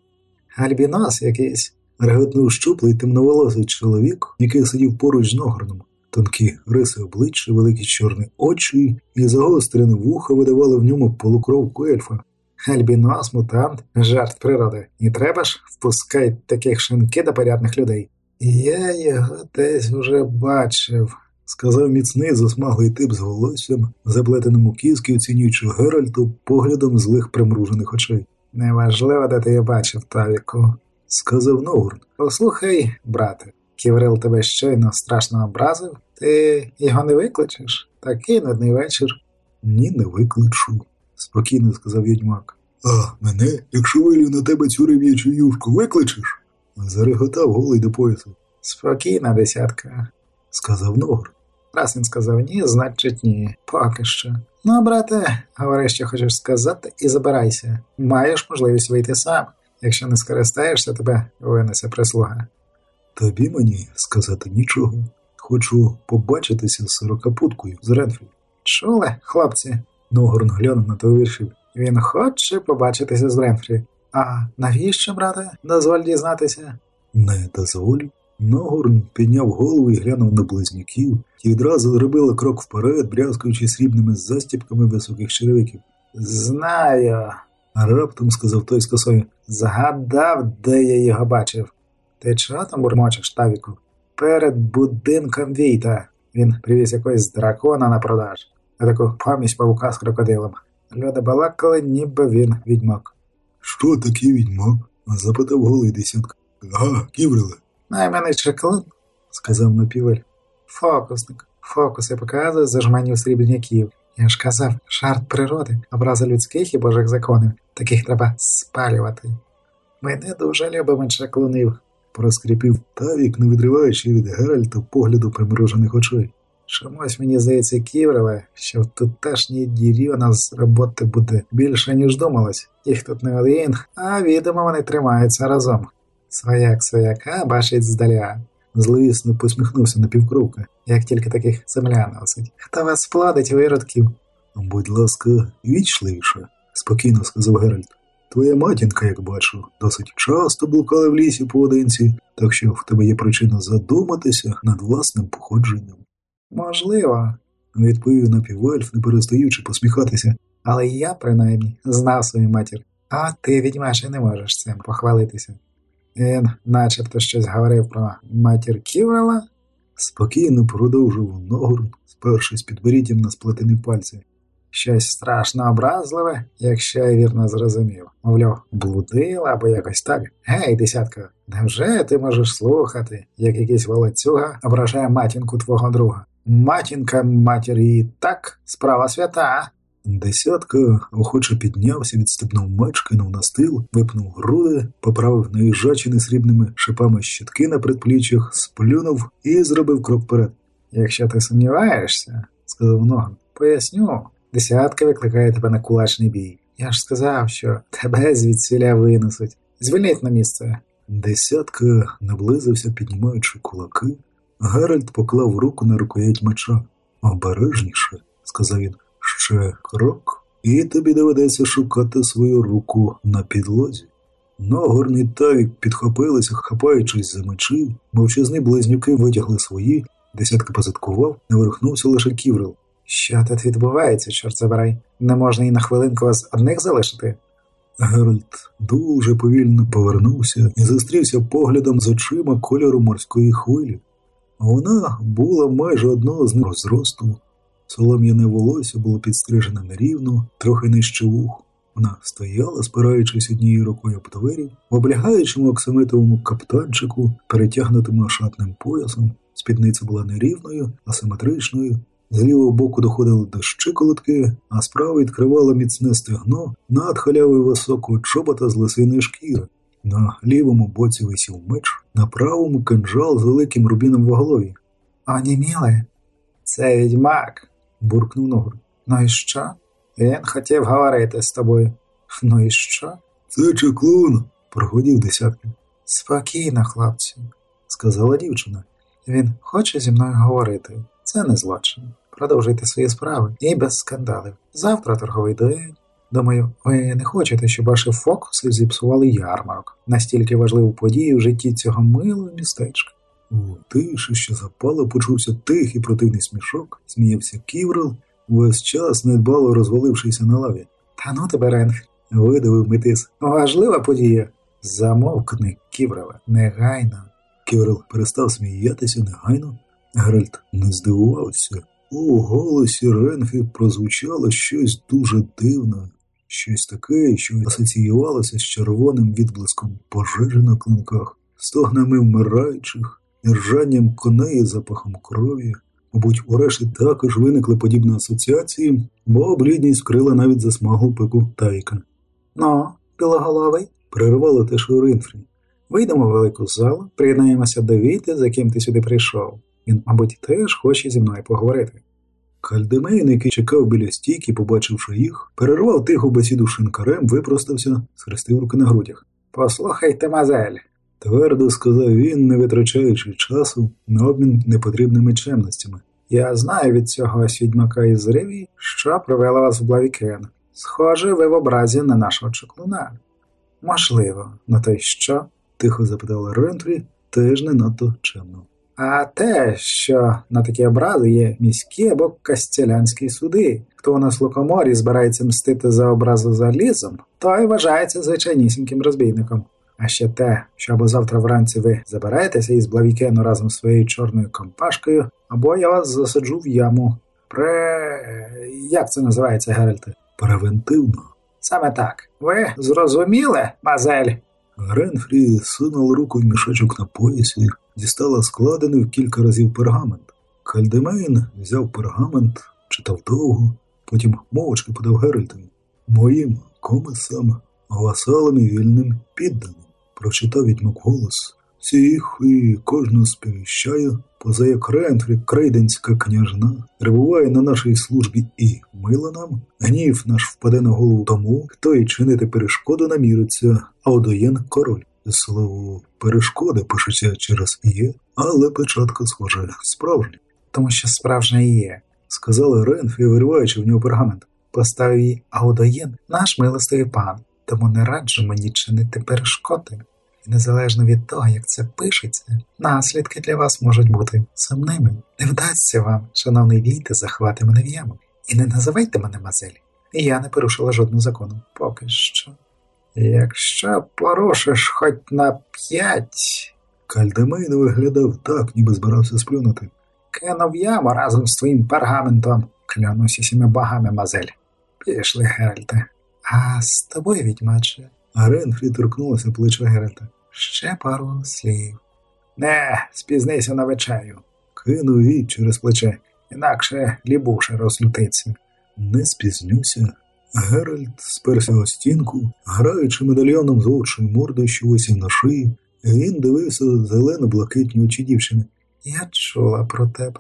Альбінос якийсь. Реготнув щуплий темноволосий чоловік, який сидів поруч з Ногорном. Тонкі риси обличчя, великі чорні очі і загострені вуха видавали в ньому полукровку ельфа. Альбінос, мутант, жертв природи. І треба ж впускай таких шинки до порядних людей. Я його десь уже бачив, сказав міцний засмаглий тип з волоссям, заплетеним у кіски, оцінюючи Геральту поглядом злих примружених очей. Неважливо, де ти його бачив, Тавіку, сказав Ногурн. Послухай, брате, Ківрил тебе щойно страшно образив, ти його не викличеш? Такий нудний вечір. Ні, не викличу спокійно сказав відьмак. А мене, якщо вилю на тебе цю рев'ячу юшку, викличеш? зареготав голий до поясу. Спокійна десятка, сказав Ногр. Раз він сказав ні, значить ні, поки що. Ну, брате, говори, що хочеш сказати, і забирайся. Маєш можливість вийти сам. Якщо не скористаєшся, тебе винесе прислуга. Тобі мені сказати нічого. Хочу побачитися з сорокапуткою з Ренфрі. Чули, хлопці? Ногорн глянув на товаришів. Він хоче побачитися з Ренфрі. А навіщо, брате, дозволь дізнатися? Не дозволю. Ногорн підняв голову і глянув на близнюків, ті відразу зробили крок вперед, брязкаючи срібними застіпками високих черевиків. Знаю, раптом сказав той з косою. Згадав, де я його бачив. Ти чого там бурмочеш, Тавіку? Перед будинком Війта. Він привіз якогось дракона на продаж на таку пам'ять павука з крокодилом. Люди балакали, ніби він відьмак. Що таке відьмак? запитав голий десятка. Ага, ківриле. Найменший клин, сказав напівель. Фокусник. Фокуси показує зажманів срібняків. Я ж казав, жарт природи, образи людських і божих законів, таких треба спалювати. Ми не дуже любимо чаклунів, проскріпів Тавік, не відриваючи від Геральта погляду примружених очей. Чомусь мені здається, ківриле, що в тутешній дірі у нас роботи буде більше, ніж думалось. Їх тут не один, а відомо вони тримаються разом. Свояк свояка бачить здаля. Зловісно посміхнувся на півкровка. Як тільки таких земля носить. Хто вас плодить, виродків? Будь ласка, вічливіше, спокійно сказав Геральт. Твоя матінка, як бачу, досить часто блукала в лісі поодинці, так що в тебе є причина задуматися над власним походженням. Можливо, відповів напівельф, не перестаючи посміхатися. Але я, принаймні, знав свою матір, а ти, відьмаше, не можеш цим похвалитися. Він начебто щось говорив про матір Ківрела. Спокійно продовжував Ногурн, спершись підборіддям на сплетені пальці. Щось страшно образливе, якщо я вірно зрозумів. Мовляв, блудила або якось так. Гей, десятка, невже ти можеш слухати, як якийсь волоцюга ображає матінку твого друга? Матінка матері так, справа свята. Десятка охоче піднявся, відстебнув меч, кинув на випнув груди, поправив наїжджачені срібними шипами щитки на предпліччях, сплюнув і зробив крок вперед. Якщо ти сумніваєшся, сказав Ноган, поясню. Десятка викликає тебе на кулачний бій. Я ж сказав, що тебе звідсіля винесуть. Звільніть на місце. Десятка наблизився, піднімаючи кулаки. Геральт поклав руку на рукоять меча. Обережніше, сказав він, ще крок, і тобі доведеться шукати свою руку на підлозі. Нагорний Тавік підхопилися, хапаючись за мечі, мовчазні близнюки витягли свої, десятка позадкував, не вирухнувся лише ківрил. Що тут відбувається, чорт забирай? Не можна і на хвилинку вас одних залишити? Геральт дуже повільно повернувся і зустрівся поглядом з очима кольору морської хвилі. Вона була майже одного з них зросту. Солом'яне волосся було підстрижене нерівно, трохи нижче вух. Вона стояла, спираючись однією рукою об двері, в облягаючому оксамитовому каптанчику, перетягнутому шатним поясом. Спідниця була нерівною, асиметричною, з лівого боку доходили до щиколотки, а справа відкривала міцне стегно над халявою високого чобота з лисиної шкіри. На лівому боці висів меч, на правому кинжал з великим рубіном в голові. Оніміле, це відьмак, буркнув Ногр. Ну і що? Він хотів говорити з тобою. Ну і що? Це чеклун, проходів десятки. Спокійно, хлопці, сказала дівчина. Він хоче зі мною говорити. Це не злочин. Продовжуйте свої справи і без скандалів. Завтра торговий день. Думаю, ви не хочете, щоб ваші фокуси зіпсували ярмарок, настільки важливу подію в житті цього милого містечка. У тиші, що запало, почувся тихий противний смішок, сміявся ківрил, весь час недбало розвалившися на лаві. Та ну тебе, Ренг, видавив метис. Важлива подія. Замовкни, ківриле, негайно. Ківрил перестав сміятися негайно. Геральт не здивувався. У голосі Ренфі прозвучало щось дуже дивне, щось таке, що асоціювалося з червоним відблиском пожежі на клинках, стогнами вмираючих, ржанням коней і запахом крові. Мабуть, урешті також виникли подібні асоціації, бо блідність скрила навіть засмаглу пику Тайка. Ну, білоголовий, перервала те, що Ринфрі. Вийдемо в велику залу, приєднаємося до віти, за ким ти сюди прийшов. Він, мабуть, теж хоче зі мною поговорити. Кальдемейн, який чекав біля стійки, побачивши їх, перервав тиху бесіду з шинкарем, випростався, схрестив руки на грудях. Послухайте, мазель, твердо сказав він, не витрачаючи часу на обмін непотрібними чемностями. Я знаю від цього ось відьмака із Рівії, що привела вас в Блавікен. Схоже, ви в образі на нашого чоклуна. Можливо, на те що? тихо запитала Рентрі, теж не надто чемно. А те, що на такі образи є міські або кастелянські суди, хто у нас в лукоморі збирається мстити за образу за лісом, той вважається звичайнісіньким розбійником. А ще те, що або завтра вранці ви забираєтеся із Блавікену разом з своєю чорною компашкою, або я вас засаджу в яму. Пре. як це називається, Геральте? Превентивно. Саме так. Ви зрозуміли, Мазель? Ренфрі сунула руку в мішечок на поясі, дістала складений в кілька разів пергамент. Кальдемейн взяв пергамент, читав довго, Потім мовчки подав Геральтові. Моїм комесам, васалам і вільним підданим. Прочитав відьмак вголос. Всіх і кожного сповіщає, позаяк Ренфрі, крейденська княжна, перебуває на нашій службі і мила нам, гнів наш впаде на голову тому, хто їй чинити перешкоду наміриться, Аудоен, король. Слово перешкоди пишеться через є, але печатка схоже справжня. Тому що справжня є, Сказала Ренфрі, вириваючи в нього пергамент. поставив її Аудоєн, наш милостивий пан, тому не раджу мені чинити перешкоди. І незалежно від того, як це пишеться, наслідки для вас можуть бути сумними. Не вдасться вам, шановний війте, заховати мене в яму. І не називайте мене Мазелі. І я не порушила жодного закону. Поки що. Якщо порушиш хоч на п'ять, Кальдемейн виглядав так, ніби збирався сплюнути. кину в яму разом з твоїм пергаментом, клянусь усіма богами Мазель. Пішли, Геральте. А з тобою, відьмаче, А Ренфрі торкнулася плеча Геральта. Ще пару слів. Не спізнися на вечерю, Кинув їй через плече. інакше Лібуша розлютиться. Не спізнюся. Геральт сперся о стінку, граючи медальйоном з овчою мордою, що висів на шиї, він дивився зелено-блакитні очі дівчини, Я чула про тебе.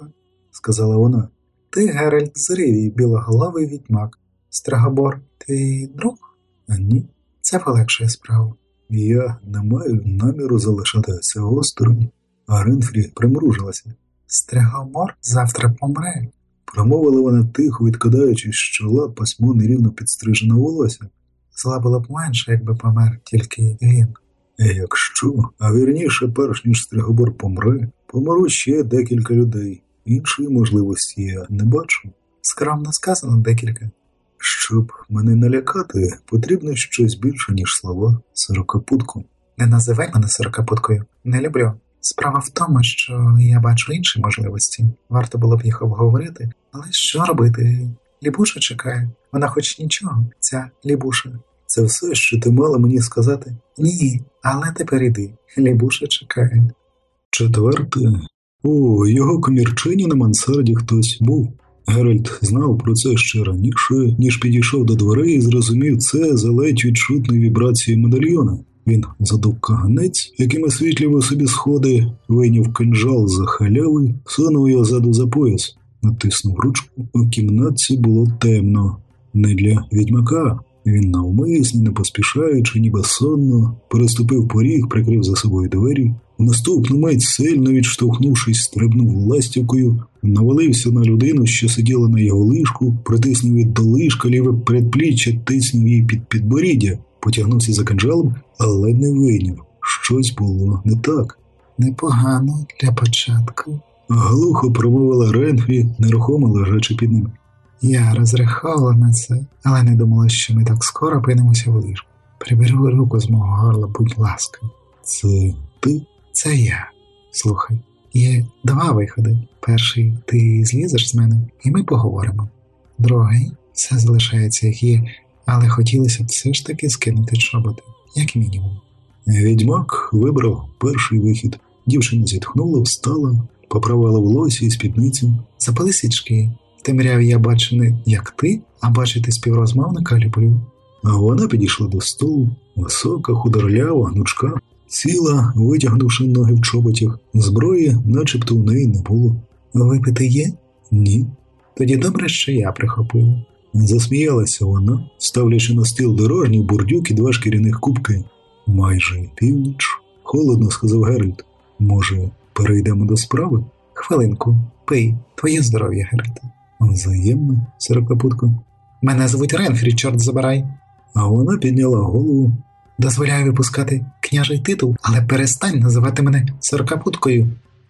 сказала вона. Ти, Геральт, зривій білоголовий відьмак. Страгобор, твій друг? Ні, Це полегшує справу. Я не маю наміру залишатися осторонь. А Ренфрі примружилася. Страгобор завтра помре. Промовила вона тихо, відкидаючи з чола пасмо нерівно підстриженого волосся. Зла було б менше, якби помер тільки він. Е, Якщо, а вірніше, перш ніж Стригобор помре, помруть ще декілька людей. Іншої можливості я не бачу. Скромно сказано декілька. Щоб мене налякати, потрібно щось більше, ніж слова сорокопутку. Не називай мене сорокопуткою. Не люблю. Справа в тому, що я бачу інші можливості. Варто було б їх обговорити, але що робити? Лібуша чекає. Вона хоч нічого, ця лібуша. Це все, що ти мала мені сказати. Ні, але тепер іди. Лібуша чекає. Четверте. О, його комірчині на мансарді хтось був. Геральт знав про це ще раніше, ніж підійшов до дверей і зрозумів це за ледь відчутною вібрацією медальйона. Він задув каганець, яким освітлював собі сходи, вийняв кинжал за халяви, сунув його ззаду за пояс, натиснув ручку. У кімнатці було темно. Не для відьмака. Він навмисно, не поспішаючи, ніби сонно, переступив поріг, прикрив за собою двері. У наступну мить, сильно відштовхнувшись, стрибнув ластівкою, навалився на людину, що сиділа на його ліжку, притиснув її до ліжка, ліве передпліччя, тиснув її під підборіддя, потягнувся за кинджалом, але не вийняв. Щось було не так. Непогано для початку. Глухо промовила Ренфрі, нерухомо лежачи під ним. Я розраховувала на це, але не думала, що ми так скоро опинимося в ліжку. Прибери руку з мого горла, будь ласка. Це ти? Це я. Слухай, є два виходи. Перший ти злізеш з мене, і ми поговоримо. Другий все залишається як є, але хотілося б все ж таки скинути чоботи, як мінімум. Відьмак вибрав перший вихід. Дівчина зітхнула, встала, поправила волосся і спідницю. Запали свічки. В темряві я бачу не як ти, а бачити співрозмовника люблю. А вона підійшла до столу, висока, худорлява, гнучка, сіла, витягнувши ноги в чоботях. Зброї, начебто, у неї не було. Випити є? Ні. Тоді добре, що я прихопила. Засміялася вона, ставлячи на стіл дорожній бурдюк і два шкіряних кубки. Майже північ. Холодно, сказав Геральт. Може, перейдемо до справи? Хвилинку, пий, твоє здоров'я, Геральте. Взаємно, сорокопутко. Мене звуть Ренфрі, чорт забирай. А вона підняла голову. Дозволяю випускати княжий титул, але перестань називати мене сорокапуткою.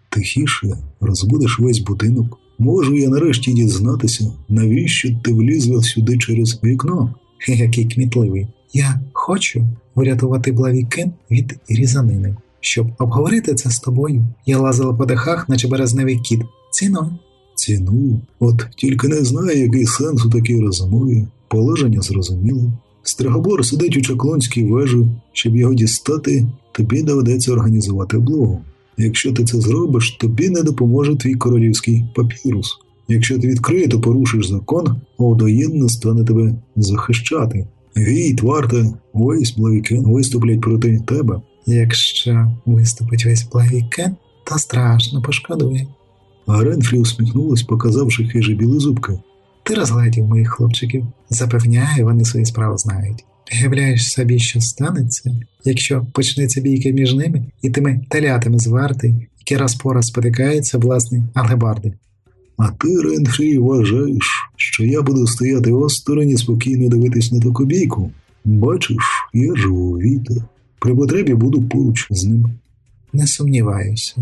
Тихіше, розбудеш весь будинок. Можу я нарешті дізнатися, навіщо ти влізла сюди через вікно? Який кмітливий. Я хочу врятувати Блавікен від різанини. Щоб обговорити це з тобою, я лазила по дахах, наче березневий кіт. Ціною. Ціную. От тільки не знаю, який сенс у такій розмові. Положення зрозуміло. Стригобор сидить у чаклонській вежі, щоб його дістати, тобі доведеться організувати облогу. Якщо ти це зробиш, тобі не допоможе твій королівський папірус. Якщо ти відкрито порушиш закон, Аудоен не стане тебе захищати. Війт, варта, весь Блавікен виступлять проти тебе. Якщо виступить весь Блавікен, то страшно пошкодує. А Ренфрі усміхнулась, показавши хижі білі зубки. Ти розглядів моїх хлопчиків. Запевняю, вони свої справи знають. Уявляєш собі, що станеться, якщо почнеться бійка між ними і тими телятами з варти, які раз по раз спотикаються власні алебарди. А ти, Ренфрі, вважаєш, що я буду стояти осторонь і спокійно дивитись на таку бійку? Бачиш, я живу у віта. При потребі буду поруч з ним. Не сумніваюся.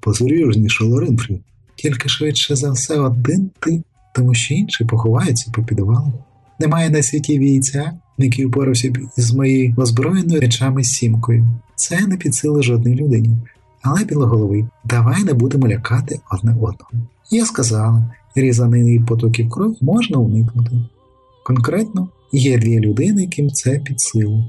Посерйознішала Ренфрі. Тільки швидше за все один ти, тому що інші поховаються по підвалах. Немає на світі війця, який впорався б із моєю озброєною речами сімкою. Це не під сили жодній людині. Але білоголовий, давай не будемо лякати одне одного. Я сказала, різанини потоків крові можна уникнути. Конкретно є дві людини, яким це під силу.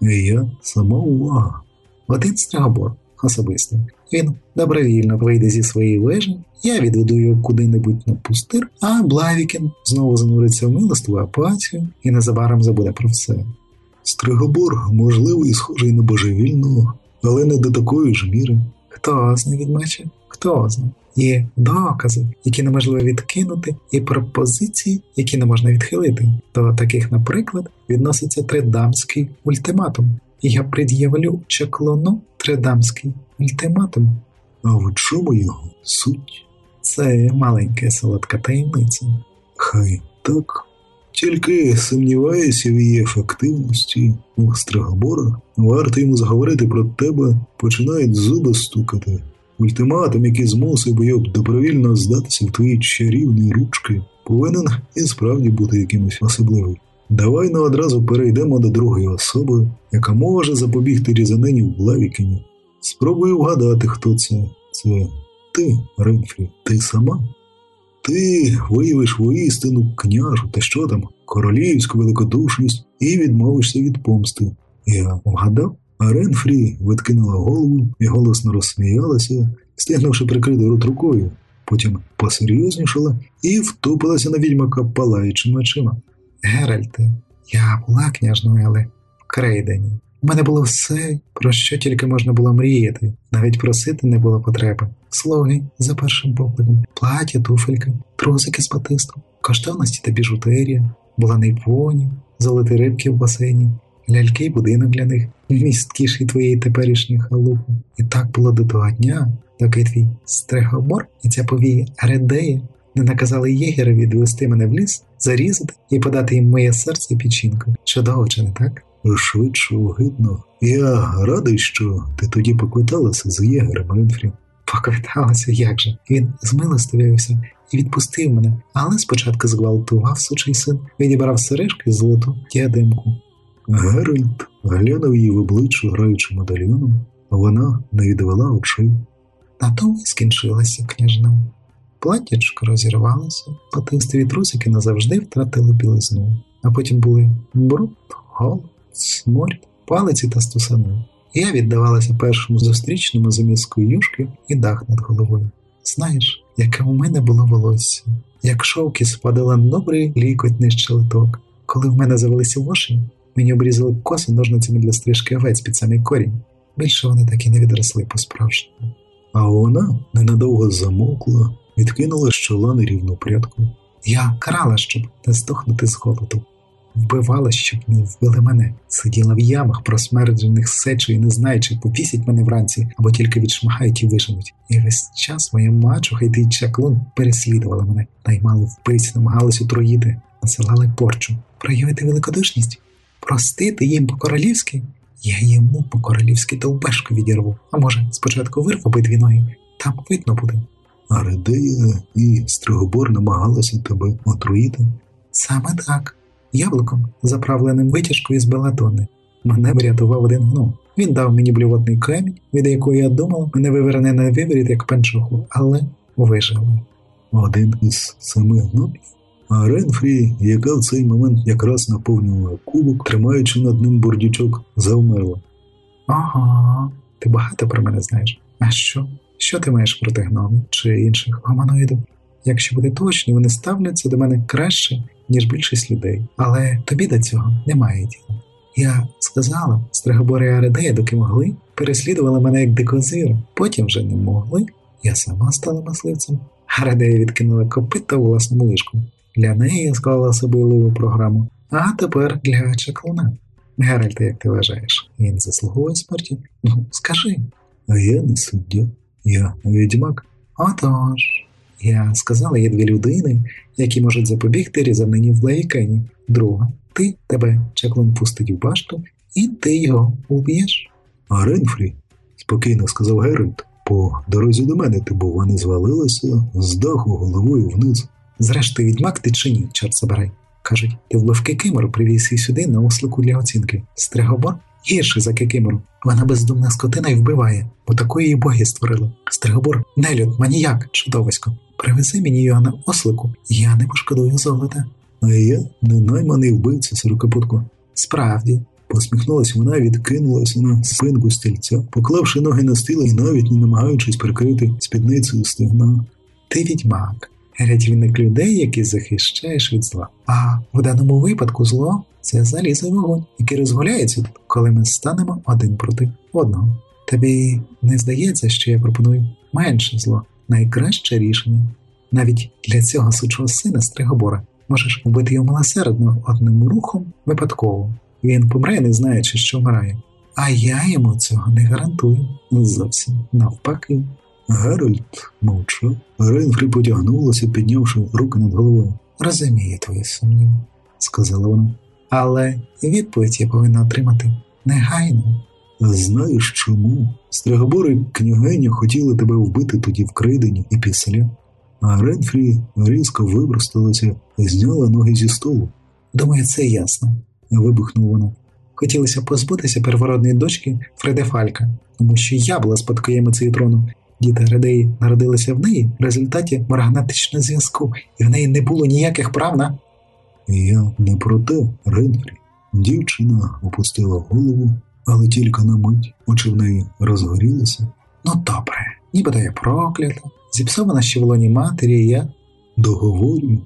І я сама увага. Один стригобор особисто. Він добровільно вийде зі своєї вежі, я відведу його куди-небудь на пустир, а Блавікін знову зануриться в милостиву апатію і незабаром забуде про все. Стригобор, можливо, і схожий на божевільного, але не до такої ж міри. Хто зна відмече? Хто зна? Є докази, які неможливо відкинути, і пропозиції, які не можна відхилити. До таких, наприклад, відноситься тридамський ультиматум. Я пред'явлю чаклону тридамський ультиматум. А в чому його суть? Це маленька солодка таємниця. Хай так. Тільки сумніваюся в її ефективності у Стригобора. Варто йому заговорити про тебе, починають зуби стукати. Ультиматум, який змусив би його добровільно здатися в твої чарівні ручки, повинен і справді бути якимось особливим. Давай ну одразу перейдемо до другої особи, яка може запобігти різанині в Блавікені. Спробую вгадати, хто це. Це ти, Ренфрі, ти сама? Ти виявиш воістину княжу та що там, королівську великодушність і відмовишся від помсти. Я вгадав, а Ренфрі відкинула голову і голосно розсміялася, стигнувши прикрити рот рукою. Потім посерйознішала і втупилася на відьмака палаючими очима. Геральте, я була княжною, але в Крейдені. У мене було все, про що тільки можна було мріяти, навіть просити не було потреби. Слуги за першим поглядом, плаття, туфелька, трусики з батистом, коштовності та біжутерія, буланий поні, золоті рибки в басейні, ляльки й будинок для них, місткіший твоєї теперішньої халупи. І так було до того дня, доки твій стрегобор і ця повія Аредея не наказали єгерові відвести мене в ліс, зарізати і подати їм моє серце і печінку. Чудово, чи не так? Швидше огидно. Я радий, що ти тоді поквиталася з єгерем Ренфрі. Поквиталася, як же. Він змилостивився і відпустив мене, але спочатку зґвалтував сучий син, відібрав сережки золоту діадемку. Геральт глянув її в обличчя, граючи медальйоном, а вона не відвела очей. На тому і скінчилася княжна. Платтячко розірвалося, батистові трусики назавжди втратили білизну, а потім були бруд, голод, сморід, палиці та стусани. Я віддавалася першому зустрічному замістку юшки і дах над головою. Знаєш, яке у мене було волосся, як шовки спадала на добрий лікотний щелеток. Коли в мене завелися воші, мені обрізали коси ножницями для стрижки овець під самий корінь. Більше вони так і не відросли по-справжньому. А вона ненадовго замовкла, відкинула з чола нерівну прядку. Я крала, щоб не здохнути з голоду. Вбивала, щоб не вбили мене, сиділа в ямах, просмерджених сечою, не знаючи, повісять мене вранці або тільки відшмагають і виженуть. І весь час моя мачуха й чаклун переслідувала мене, наймали вбивці, намагалися отруїти, насилали порчу, проявити великодушність, простити їм по-королівськи. Я йому по-королівськи довбешку відірву, а може, спочатку вирву обидві ноги, там видно буде. А Редея і Стригобор намагалися тебе отруїти. Саме так. Яблуком, заправленим витяжкою з белатони. Мене врятував один гном. Він дав мені блювотний камінь, від якого я думав, мене виверне на виворіт як панчоху, але вижила. Один із самих гномів. А Ренфрі, яка в цей момент якраз наповнювала кубок, тримаючи над ним бордючок, завмерла. Ага, ти багато про мене знаєш. А що? Що ти маєш проти гномів чи інших гуманоїдів? Якщо буде точно, вони ставляться до мене краще, ніж більшість людей. Але тобі до цього немає діла. Я сказала, Стригобори і Аредея, доки могли, переслідували мене як дикозира, потім вже не могли. Я сама стала мисливцем. Аредея відкинула копита власному ліжку. Для неї я склала особливу програму, а тепер для чаклуна. Геральте, як ти вважаєш, він заслуговує смерті? Ну, скажи. А я не суддя, я відьмак. Отож, я сказала, є дві людини, які можуть запобігти різанині в Блейкені. Друга, ти тебе чаклун пустить в башту, і ти його уб'єш. А Ренфрі, спокійно сказав Геральт, по дорозі до мене ти був, а не звалилася з даху головою вниз. Зрештою, відьмак ти чи ні, чорт забирай. Кажуть, ти в ловки кимеру привіз її сюди на ослику для оцінки. Стригобор гірший за кикимеру. Вона бездумна скотина й вбиває, бо такої її боги створили. Стригобор, нелюд, маніяк, чудовисько. Привези мені його на ослику, я не пошкодую золота. А я не найманий вбивця сорокопутку. Справді, Посміхнулася вона і відкинулася на спинку стільця, поклавши ноги на стіл і навіть не намагаючись прикрити спідницею стегна. ти відьмак, рятівник людей, які захищаєш від зла. А в даному випадку зло це залізний вогонь, який розгуляється коли ми станемо один проти одного. Тобі не здається, що я пропоную менше зло, найкраще рішення. Навіть для цього сучого сина Стригобора можеш вбити його милосердно одним рухом випадково. Він помре, не знаючи, що вмирає. А я йому цього не гарантую. Зовсім навпаки. Геральт мовчав. Ренфрі потягнулася, піднявши руки над головою. Розумію твої сумніви, сказала вона. Але відповідь я повинна отримати негайно. Знаєш чому? Стригобори і княгиня хотіли тебе вбити тоді в Крейдені і після. А Ренфрі різко випросталася і зняла ноги зі столу. Думаю, це ясно. вибухнула вона. Хотілося позбутися первородної дочки Фреде Фалька, тому що я була спадкоємицею трону. Діти Градеї народилися в неї в результаті марганатичного зв'язку, і в неї не було ніяких прав на. Я не про те, Ренфрі. Дівчина опустила голову, але тільки на мить очі в неї розгорілися. Ну добре, нібито я проклята, зіпсована ще в лоні матері, я. Договорю,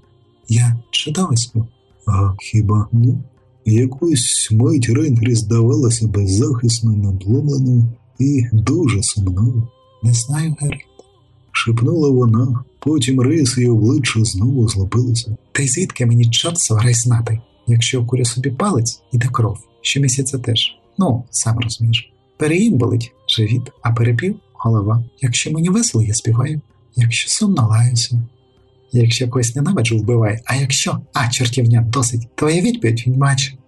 Я чудовисько. а хіба ні? Якусь мить Ренфрі здавалася беззахисною, надломленою і дуже сумною. Не знаю, Гер. Шепнула вона, потім рис і обличчя знову злопилися. Та й звідки мені чорт соврай знати, якщо курю собі палець, іде кров. Щомісяця теж. Ну, сам розумієш. Переїм болить живіт, а перепів голова. Якщо мені весело, я співаю. Якщо сумно лаюся. Якщо когось ненавиджу, вбиваю, а якщо, а, чортівня, досить, твоя відповідь він бачить.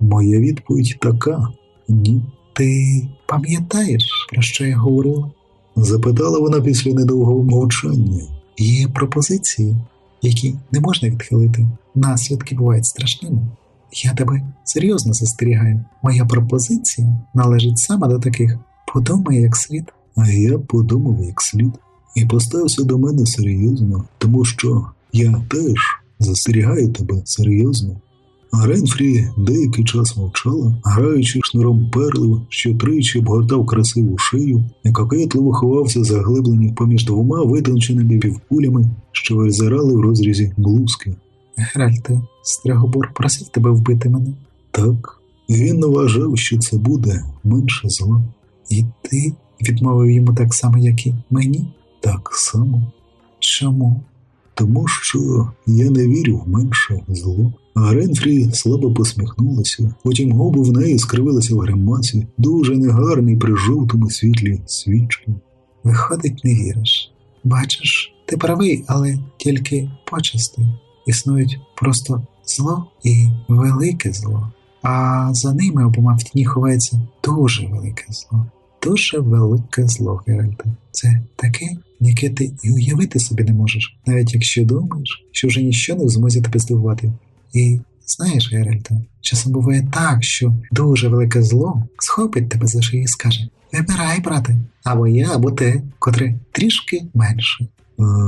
Моя відповідь така ні. Ти пам'ятаєш, про що я говорила? Запитала вона після недовгого мовчання. Є пропозиції, які не можна відхилити. Наслідки бувають страшними. Я тебе серйозно застерігаю. Моя пропозиція належить саме до таких. Подумай як слід. А я подумав як слід і поставився до мене серйозно, тому що я теж застерігаю тебе серйозно. Ренфрі деякий час мовчала, граючи шнуром перлив, що тричі обгортав красиву шию і кокетливо ховався заглиблені поміж двома витонченими півкулями, що визирали в розрізі блузки. Геральте, Стригобор просив тебе вбити мене. Так, він вважав, що це буде менше зла. І ти відмовив йому так само, як і мені? Так само, Чому? Тому що я не вірю в менше зло. А Ренфрі слабо посміхнулася, потім губи в неї скривилися в гримасі, дуже негарний при жовтому світлі свічки. Виходить, не віриш. Бачиш, ти правий, але тільки почасти. Існують просто зло і велике зло. А за ними обома в тіні ховається дуже велике зло. Дуже велике зло, Геральте. Це таке, яке ти і уявити собі не можеш, навіть якщо думаєш, що вже ніщо не в змозі тебе здивувати. І знаєш, Геральте, часом буває так, що дуже велике зло схопить тебе за шию і скаже: Вибирай, брате, або я, або ти, котре трішки менше.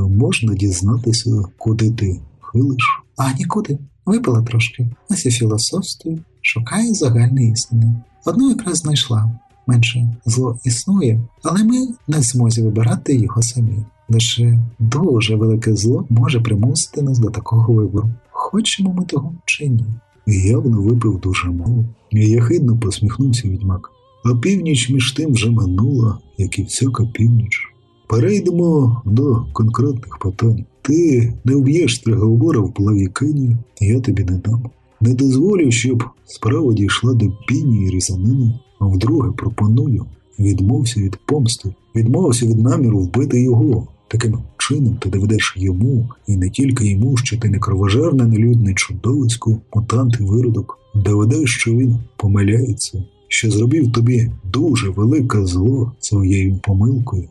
Можна дізнатися, куди ти хилиш? А нікуди. Випила трошки, ось і філософствую, шукає загальної істини. Одну якраз знайшла. Менше зло існує, але ми не в змозі вибирати його самі. Лише дуже велике зло може примусити нас до такого вибору. Хочемо ми того чи ні? Явно випив дуже мало. І яхидно посміхнувся відьмак. А північ між тим вже минула, як і всяка північ. Перейдемо до конкретних питань. Ти не вб'єш стригобора в плаві кині, я тобі не дам. Не дозволю, щоб справа дійшла до піні і різанини, вдруге пропоную. Відмовся від помсти, відмовився від наміру вбити його. Таким чином ти доведеш йому, і не тільки йому, що ти не кровожерне, нелюдне чудовисько, мутант і виродок. Доведеш, що він помиляється, що зробив тобі дуже велике зло своєю помилкою.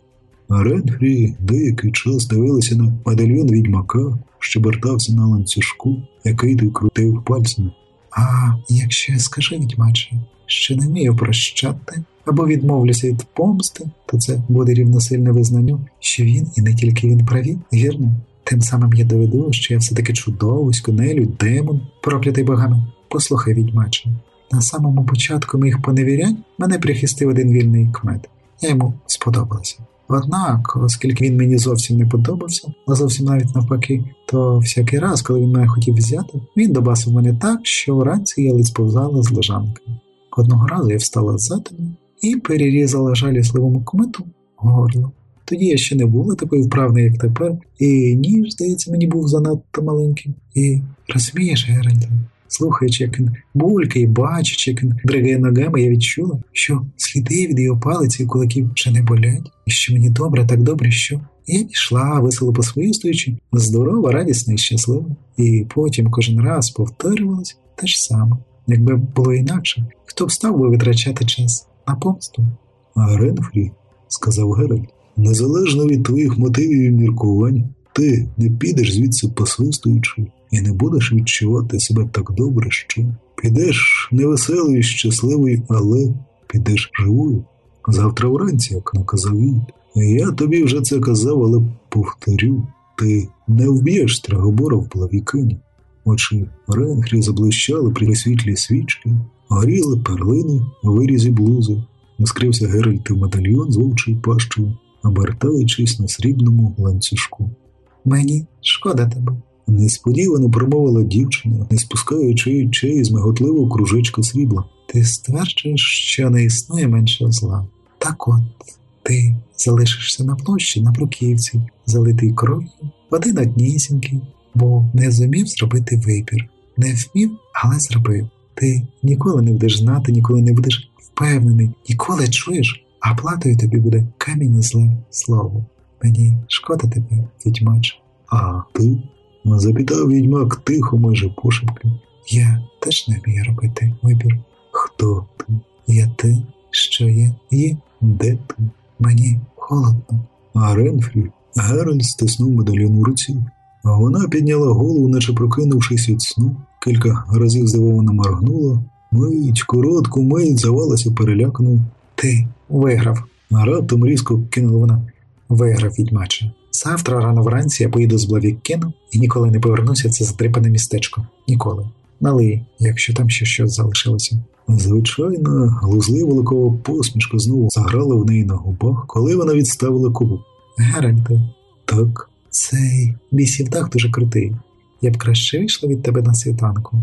А Ренфрі деякий час дивилися на медальйон відьмака, що вертався на ланцюжку, який ти крутив пальцем. А якщо я скажу відьмаче, що не вмію прощати або відмовлюся від помсти, то це буде рівносильне визнанню, що він і не тільки він праві, вірно? Тим самим я доведу, що я все-таки чудовисько, нелюдь, демон, проклятий богами. Послухай, відьмаче, на самому початку моїх поневірянь мене прихистив один вільний кмет. Я йому сподобалася. Однак, оскільки він мені зовсім не подобався, а зовсім навіть навпаки, то всякий раз, коли він мене хотів взяти, він добасив мене так, що вранці я ледь сповзала з лежанки. Одного разу я встала задумі і перерізала жалісливому кмету горло. Тоді я ще не була такою вправною, як тепер, і ніж, здається, мені був занадто маленький. І розумієш, Геральде, слухаючи, як він булькає, бачачи, як він дригає ногами, я відчула, що сліди від його палиці і кулаків ще не болять, і що мені добре, так добре, що. Я пішла, весело посвистуючи, здорова, радісна і щаслива. І потім кожен раз повторювалось те ж саме. Якби було інакше, хто б став би витрачати час на помсту? Ренфрі, сказав Геральт, незалежно від твоїх мотивів і міркувань, ти не підеш звідси посвистуючи і не будеш відчувати себе так добре, що підеш невеселою і щасливою, але підеш живою. Завтра вранці, як наказав він. Я тобі вже це казав, але повторю, ти не вб'єш Страгобора в плавікині. Очі Ренхрі заблищали при світлі свічки, горіли перлини у вирізі блузи, скрився Геральт в медальйон з вовчою пащею, обертаючись на срібному ланцюжку. Мені шкода тебе. Несподівано промовила дівчина, не спускаючи очей з миготливого кружечка срібла. Ти стверджуєш, що не існує меншого зла. Так от, ти залишишся на площі на бруківці, залитий кров'ю, один однісінький, бо не зумів зробити вибір. Не вмів, але зробив. Ти ніколи не будеш знати, ніколи не будеш впевнений, ніколи чуєш, а платою тобі буде камінь і зле слово. Мені шкода тебе, відьмач. А ти? запитав відьмак тихо, майже пошепки. Я теж не вмію робити вибір. Хто ти? Я ти, що є, є, де ти? Мені холодно. А Ренфрі Геральт стиснув медальйон у руці, вона підняла голову, наче прокинувшись від сну, кілька разів здивовано моргнула, мить, коротку мить завалася переляканою. Ти виграв. Раптом різко кинула вона. Виграв відьмаче. Завтра рано вранці я поїду з Блавіккену і ніколи не повернуся в це затрипане містечко. Ніколи. Налий, якщо там ще щось залишилося. Звичайна, глузлива великова посмішка знову заграла в неї на губах, коли вона відставила кубок. Геральте, Так, цей бісів дах дуже крутий. Я б краще вийшла від тебе на світанку.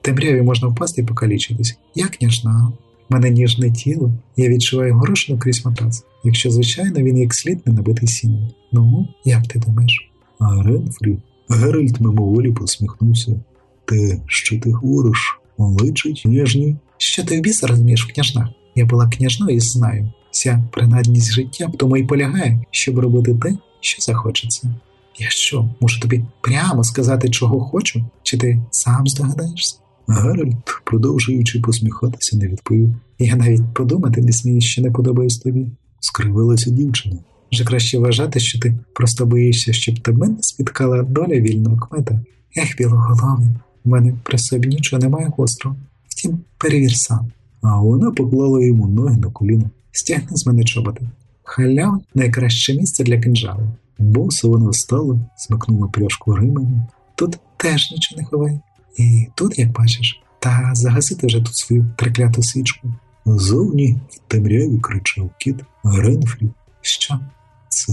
В темряві можна впасти і покалічитись. Я княжна. В мене ніжне тіло, я відчуваю горошину крізь матрац, якщо, звичайно, він як слід не набитий сіном. Ну, як ти думаєш? а Ренфрі Геральт мимоволі посміхнувся. Те, що ти говориш, личить ніжні. Що ти в біса розумієш в княжнах? Я була княжною і знаю. Вся принадність життя в тому і полягає, щоб робити те, що захочеться. Я що, можу тобі прямо сказати, чого хочу, чи ти сам здогадаєшся? Геральт, продовжуючи посміхатися, не відповів. Я навіть подумати не смію, що не подобаюсь тобі. Скривилася дівчина. Вже краще вважати, що ти просто боїшся, щоб тебе не спіткала доля вільного кмета. Ех, білоголовий, в мене при собі нічого немає гострого. Втім, перевір сам. А вона поклала йому ноги на коліна. Стягни з мене чоботи. Халява найкраще місце для кинжалу. Боса вона встала, смикнула пряжку ремені. Тут теж нічого не ховай. І тут, як бачиш, та загасити вже тут свою трекляту свічку. Зовні в темряві кричав кіт, а Ренфрі Що? Це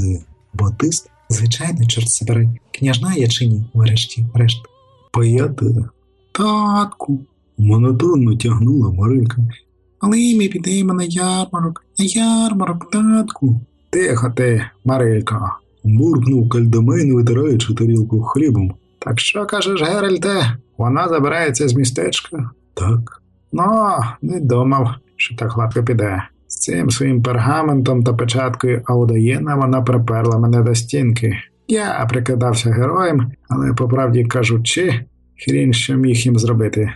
батист? Звичайно, чорт забирай. Княжна я чи ні, врешті, решт. Паяти. Татку. Монотонно тягнула Маринка. Але ми підемо на ярмарок, на ярмарок, татку. Тихо ти, Марилько. Буркнув Кальдемейн, витираючи тарілку хлібом. Так що кажеш, Геральте, вона забирається з містечка? Так, Ну, не думав, що так гладко піде. З цим своїм пергаментом та печаткою Аудаєна вона приперла мене до стінки. Я прикидався героєм, але по правді кажучи, хрін що міг їм зробити.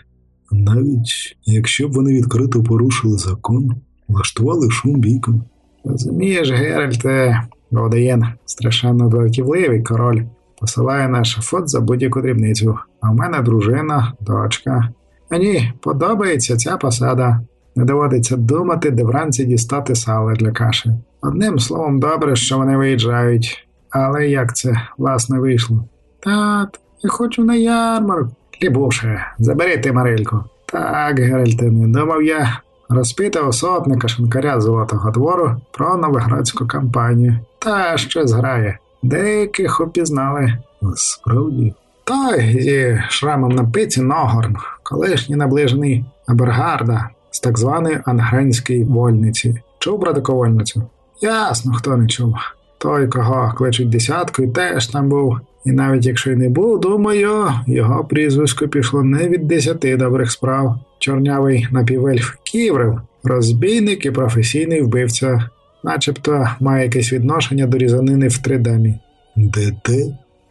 Навіть якщо б вони відкрито порушили закон, влаштували шум бійком. Розумієш, Геральте, Аудаєн страшенно дратівливий король. Посилає на шафот за будь-яку дрібницю. А в мене дружина, дочка. Мені подобається ця посада. Не доводиться думати, де вранці дістати сало для каші. Одним словом, добре, що вони виїжджають. Але як це власне вийшло? Тат, я хочу на ярмарок. Лібуше, забери ти Марильку. Так, Геральте, не думав я. Розпитав сотника шинкаря Золотого двору про новоградську кампанію. Та що зграє. Деяких опізнали. Справді, Той зі шрамом на пиці Ногорн, колишній наближений Абергарда з так званої ангренської вольниці. Чув про таку вольницю? Ясно, хто не чув. Той, кого кличуть десяткою, теж там був. І навіть якщо й не був, думаю, його прізвисько пішло не від десяти добрих справ. Чорнявий напівельф Ківрил, розбійник і професійний вбивця, начебто має якесь відношення до різанини в тридамі. де те?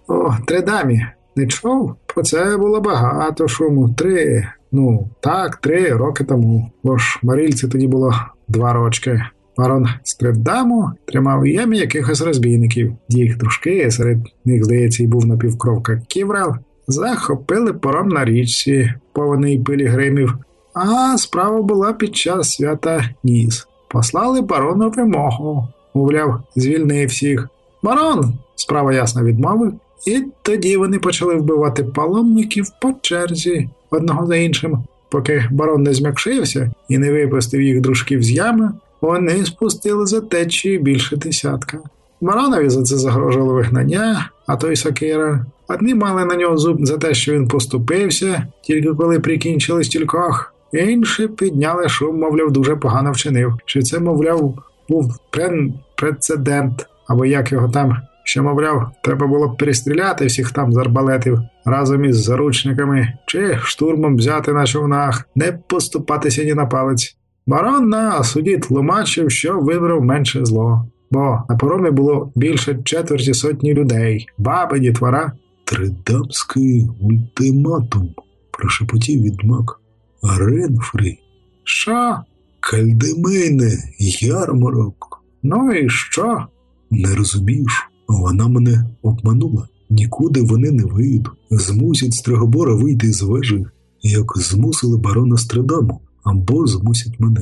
О, тридамі. Не чув? Про це було багато шуму. Три. Ну, так, три роки тому. Бо ж Марільці тоді було два рочки. Барон Стридаму тримав в ямі якихось розбійників. Їх дружки, серед них, здається, і був напівкровка Ківрел, захопили пором на річці, повний пилігримів. А справа була під час свята Ніс. Послали барону вимогу. Мовляв, звільни всіх. Барон, справа ясно відмовив, і тоді вони почали вбивати паломників по черзі, одного за іншим. Поки барон не змякшився і не випустив їх дружків з ями, вони спустили за течією більше десятка. Баронові за це загрожувало вигнання, а той Сакира. Одні мали на нього зуб за те, що він поступився, тільки коли прикінчили стількох. Інші підняли шум, мовляв, дуже погано вчинив. Чи це, мовляв, був прецедент, або як його там, що, мовляв, треба було б перестріляти всіх там з арбалетів разом із заручниками, чи штурмом взяти на човнах, не поступатися ні на палець. Барон на суді тлумачив, що вибрав менше зло, бо на поромі було більше четверті сотні людей, баби, дітвора. Тридамський ультиматум, прошепотів відьмак. Ренфрі, Що? Кальдемейне, ярмарок. Ну і що? Не розумієш, вона мене обманула. Нікуди вони не вийдуть. Змусять Стригобора вийти з вежі, як змусили барона Страдаму, або змусять мене.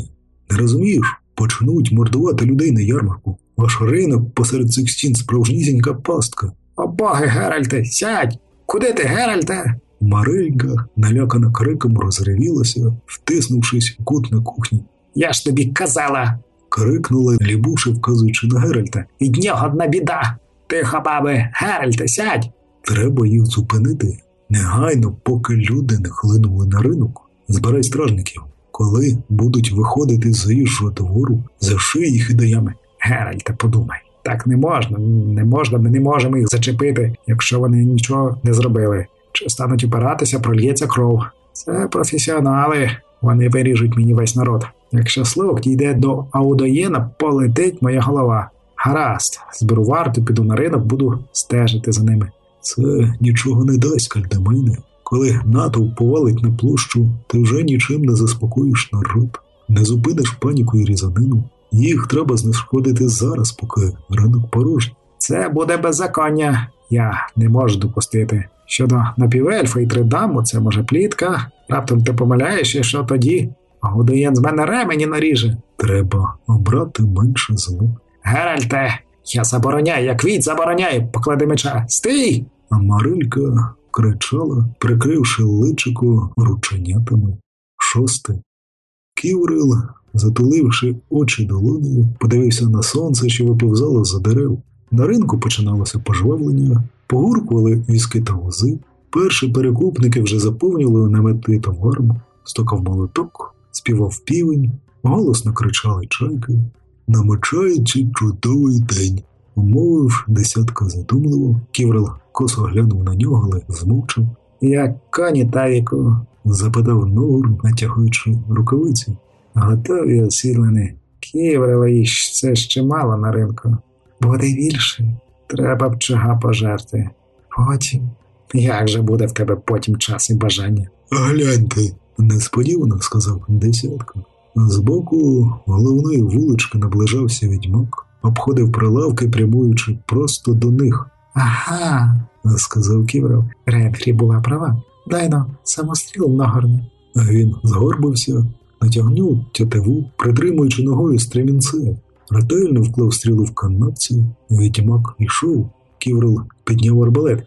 Не розумієш? Почнуть мордувати людей на ярмарку. Ваш ринок посеред цих стін справжнісінька пастка. О боги, Геральте, сядь! Куди ти, Геральте? Марилька, налякана криком, розривілася, втиснувшись у кут на кухні. Я ж тобі казала, Крикнула, лібуши, вказуючи на Геральта. від нього одна біда. Тихо, баби, Геральте, сядь! Треба їх зупинити негайно, поки люди не хлинули на ринок. Збирай стражників. Коли будуть виходити з двору, заший їх і до ями. Подумай. Так не можна, не можна, ми не можемо їх зачепити, якщо вони нічого не зробили. Чи стануть опиратися, прольється кров. Це професіонали, вони виріжуть мені весь народ. Якщо слух дійде до Аудоєна, полетить моя голова. Гаразд, зберу варту, піду на ринок, буду стежити за ними. Це нічого не дасть, кальдамейне. Коли натовп повалить на площу, ти вже нічим не заспокоїш народ, не зупиниш паніку і різанину. Їх треба знешкодити зараз, поки ринок порожній. Це буде беззаконня. Я не можу допустити. Щодо напівельфа і тридаму, це може плітка. Раптом ти помиляєш, і що тоді? Гудоєн з мене ремені наріже. Треба обрати менше зло. Геральте, я забороняю, як від забороняю, поклади меча. Стій! А Марилька кричала, прикривши личико рученятами. Шосте. Ківрил, затуливши очі долонею, подивився на сонце, що виповзало за дерев. На ринку починалося пожвавлення, погуркували візки та вози. Перші перекупники вже заповнювали намети товаром, стокав молоток, співав півень, голосно кричали чайки. Намочаючи чудовий день, мовив десятка задумливо. Ківрел косо глянув на нього, але змовчав. Як коні Тавіку, Запитав Ногур, натягуючи рукавиці. готові осілені. Ківрила їх це ще мало на ринку. Буде більше. Треба б чого пожерти. Потім. Як же буде в тебе потім час і бажання? Гляньте, несподівано сказав десятка. Збоку головної вулички наближався відьмак, обходив прилавки, прямуючи просто до них, Ага, сказав Ківрел. Ренфрі була права. Дайно, самостріл нагорне. Він згорбився, натягнув тятиву, притримуючи ногою стремінце, ретельно вклав стрілу в канапці, відьмак йшов. Ківрел підняв арбалет.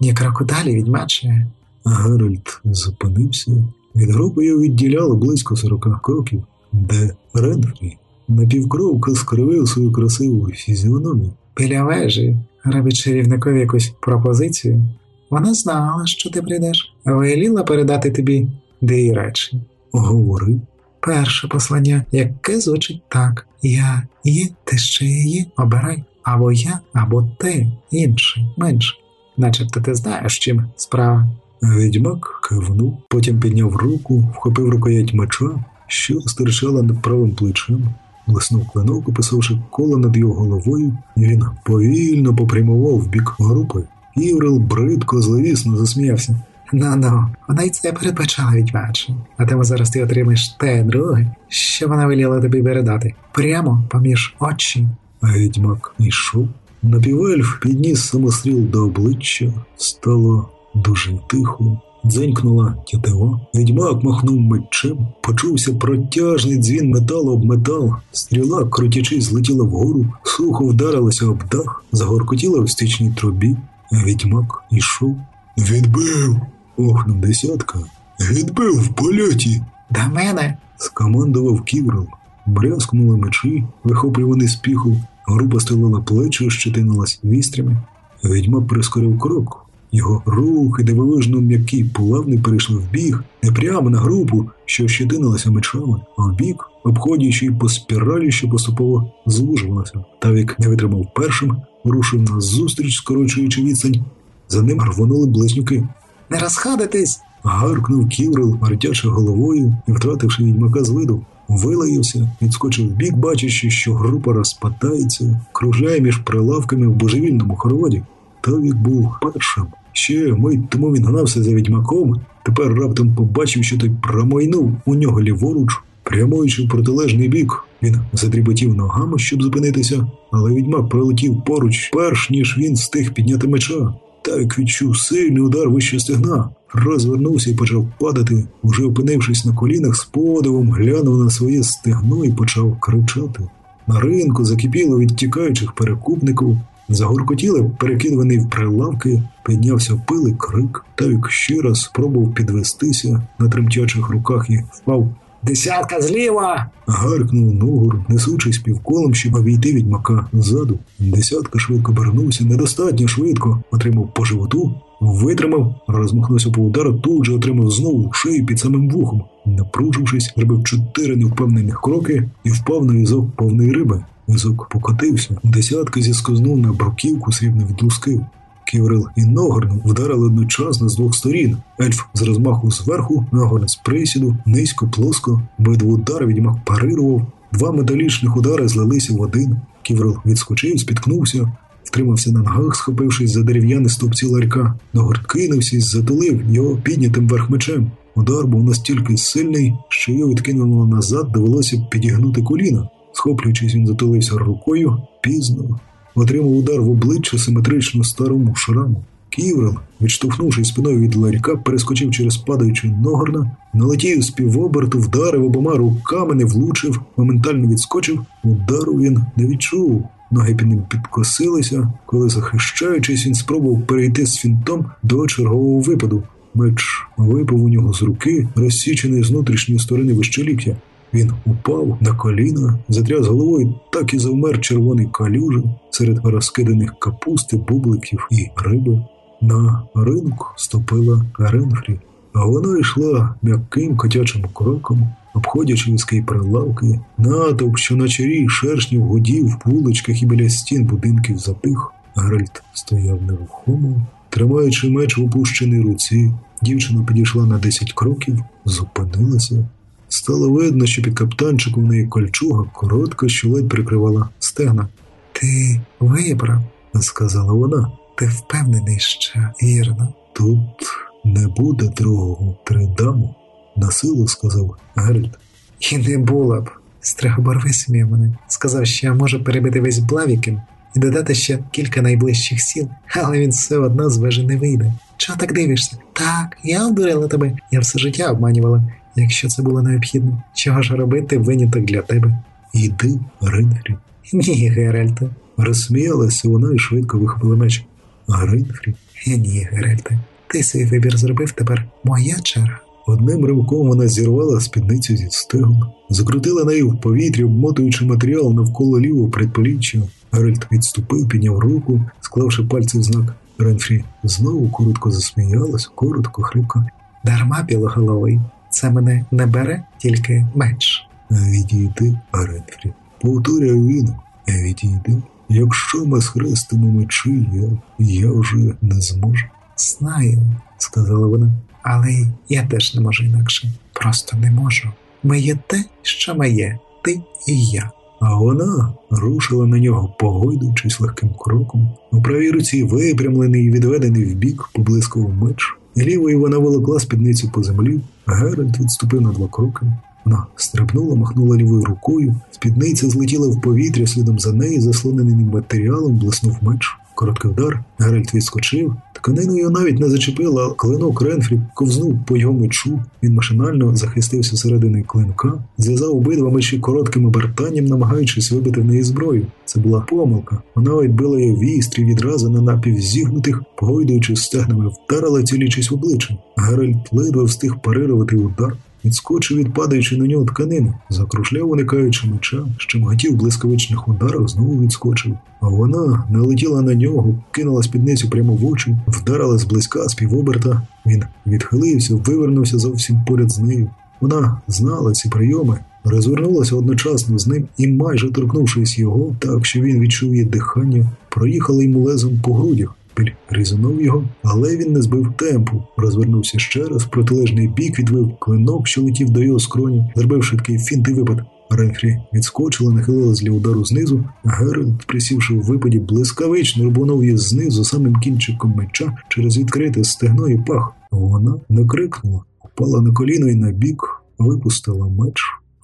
Ні кроку далі, відьмаче. Геральт зупинився. Від групи його відділяло близько сорока кроків, де Ренфрі напівкровка скривив свою красиву фізіономію. Біля вежі робить чарівникові якусь пропозицію. Вона знала, що ти прийдеш, веліла передати тобі дві речі. Говорив, Перше послання, яке звучить так: Я є, ти ще її, обирай. Або я, або ти, інший, менший. Начебто ти знаєш, чим справа. відьмак кивнув, потім підняв руку, вхопив рукоять меча, що стирчала над правим плечем, блиснув клинок, описавши коло над його головою, і він повільно попрямував в бік групи. Іврел бридко зловісно засміявся. Ну ну, вона й це передбачала відьмаче. А тому зараз ти отримаєш те друге, що вона веліла тобі передати. Прямо поміж очі. А відьмак йшов. Напівельф підніс самостріл до обличчя, стало дуже тихо. Дзенькнула тятива. Відьмак махнув мечем, почувся протяжний дзвін металу об метал. Стріла, крутячись, злетіла вгору, сухо вдарилася об дах, загоркотіла в стічній трубі. Відьмак йшов. Відбив! охнув десятка. Відбив в польоті! До мене. Скомандував Ківрел. Брязкнули мечі, вихоплюваний з піху, група стелила плечі, щетинилась вістрями. Відьмак прискорив крок. Його рухи дивовижно м'які, плавний перейшли в біг, не прямо на групу, що щетинилася мечами, а в бік, обходячи по спіралі, що поступово звужувалася. Тавік не витримав першим, рушив на зустріч, скорочуючи відстань. За ним рвонули близнюки. Не розходитись. Гаркнув Ківрел, вертячи головою і, втративши відьмака з виду, вилаївся, відскочив в бік, бачачи, що група розпадається, кружляє між прилавками в божевільному хороводі. Тавік був першим. Ще мить тому він гнався за відьмаком, тепер раптом побачив, що той промайнув у нього ліворуч, прямуючи в протилежний бік. Він задріботів ногами, щоб зупинитися, але відьмак пролетів поруч, перш ніж він встиг підняти меча. Так відчув сильний удар вище стегна, розвернувся і почав падати, уже опинившись на колінах з подивом, глянув на своє стегно і почав кричати. На ринку закипіло від тікаючих перекупників, загоркотіли перекидуваний в прилавки, піднявся пили крик, Тавік ще раз спробував підвестися на тремтячих руках і впав. Десятка зліва! Гаркнув Ногур, несучись півколом, щоб обійти відьмака ззаду. Десятка швидко обернувся, недостатньо швидко, отримав по животу, витримав, розмахнувся по удару, тут же отримав знову шию під самим вухом. Напружившись, зробив чотири невпевнених кроки і впав на візок повний риби. Візок покотився, десятка зіскознув на бруківку срібних відлускив. Ківрил і Ногорн вдарили одночасно з двох сторін. Ельф з розмаху зверху, Ногорн з присіду, низько, плоско, обидва удари відьмак парирував. Два металічних удари злилися в один. Ківрил відскочив, спіткнувся, втримався на ногах, схопившись за дерев'яні стовпці ларька. Ногорн кинувся і затулив його піднятим верх мечем. Удар був настільки сильний, що його відкинуло назад, довелося підігнути коліна. Схоплюючись, він затулився рукою пізно. Отримав удар в обличчя симетрично старому шраму. Ківрел, відштовхнувшись спиною від ларька, перескочив через падаючий ногорна, налетів з півоберту, вдарив обома руками, не влучив, моментально відскочив. Удару він не відчув. Ноги під ним підкосилися, коли, захищаючись, він спробував перейти з фінтом до чергового випаду. Меч випав у нього з руки, розсічений з внутрішньої сторони вищеліктя. Він упав на коліна, затряс головою, так і завмер червоний калюжі серед розкиданих капусти, бубликів і риби. На ринку ступила Ренфрі, а вона йшла м'яким котячим кроком, обходячи візки прилавки, натовп, що на чарі шершнів гудів в вуличках і біля стін будинків затих. Геральт стояв нерухомо, тримаючи меч в опущеній руці. Дівчина підійшла на десять кроків, зупинилася. Стало видно, що під каптанчиком в неї кольчуга коротка, що ледь прикривала стегна. Ти вибрав, Сказала вона. ти впевнений, що вірно. Тут не буде другого тридаму, насилу сказав Геральт. І не було б. Стригобор мене. Сказав, що я можу перебити весь Блавікін і додати ще кілька найближчих сіл, але він все одно з вежі не вийде. Чого так дивишся? Так, я обдурила тебе. Я все життя обманювала, якщо це було необхідно. Чого ж робити виняток для тебе? Іди, Ренфрі. Ні, Геральте. Розсміялася вона і швидко вихопила меч. А Ренфрі Ні, Геральте. Ти свій вибір зробив тепер моя черга. Одним ривком вона зірвала спідницю зі стегон, закрутила нею в повітрі, обмотуючи матеріал навколо лівого предполіччя. Геральт відступив, підняв руку, склавши пальці в знак. Ренфрі знову коротко засміялась, коротко, хрипко. Дарма білоголовий. Це мене не бере тільки меч. Відійди, Ренфрі. Повторяю він, відійди. Якщо ми схрестимо мечі, я, я вже не зможу, Знаю, сказала вона. але я теж не можу інакше. Просто не можу. Ми є те, що ми є, ти і я. А вона рушила на нього, погойдуючись легким кроком. У правій руці випрямлений і відведений вбік поблискував меч. Лівою вона волокла спідницю по землі, Геральт відступив на два кроки. Вона стрибнула, махнула лівою рукою, спідниця злетіла в повітря слідом за нею, заслоненим матеріалом, блиснув меч. Короткий удар, Геральт відскочив, тканиною навіть не зачепила, клинок Ренфрі ковзнув по його мечу. Він машинально захистився середини клинка, зв'язав обидва мечі коротким обертанням, намагаючись вибити в неї зброю. Це була помилка. Вона відбила її вістрі відразу на напівзігнутих, погойдуючись стегнами, вдарила цілячись в обличчя. Геральт ледве встиг парирувати удар. Відскочив від падаючи на нього тканини, закрушляв, уникаючи меча, що мгатів блискавичних ударах, знову відскочив. А вона налетіла на нього, кинула спідницю прямо в очі, вдарила зблизька з півоберта. Він відхилився, вивернувся зовсім поряд з нею. Вона знала ці прийоми, розвернулася одночасно з ним і, майже торкнувшись його, так що він відчув її дихання, проїхала йому лезом по грудях. Біль різанув його, але він не збив темпу. Розвернувся ще раз, в протилежний бік відвив клинок, що летів до його скроні, зробив швидкий фінт і випад. Ренфрі відскочила, нахилилась для удару знизу, Геральт, присівши в випаді, блискавично рубанув її знизу самим кінчиком меча через відкрите стегно і пах. Вона не крикнула, впала на коліно і на бік, випустила меч.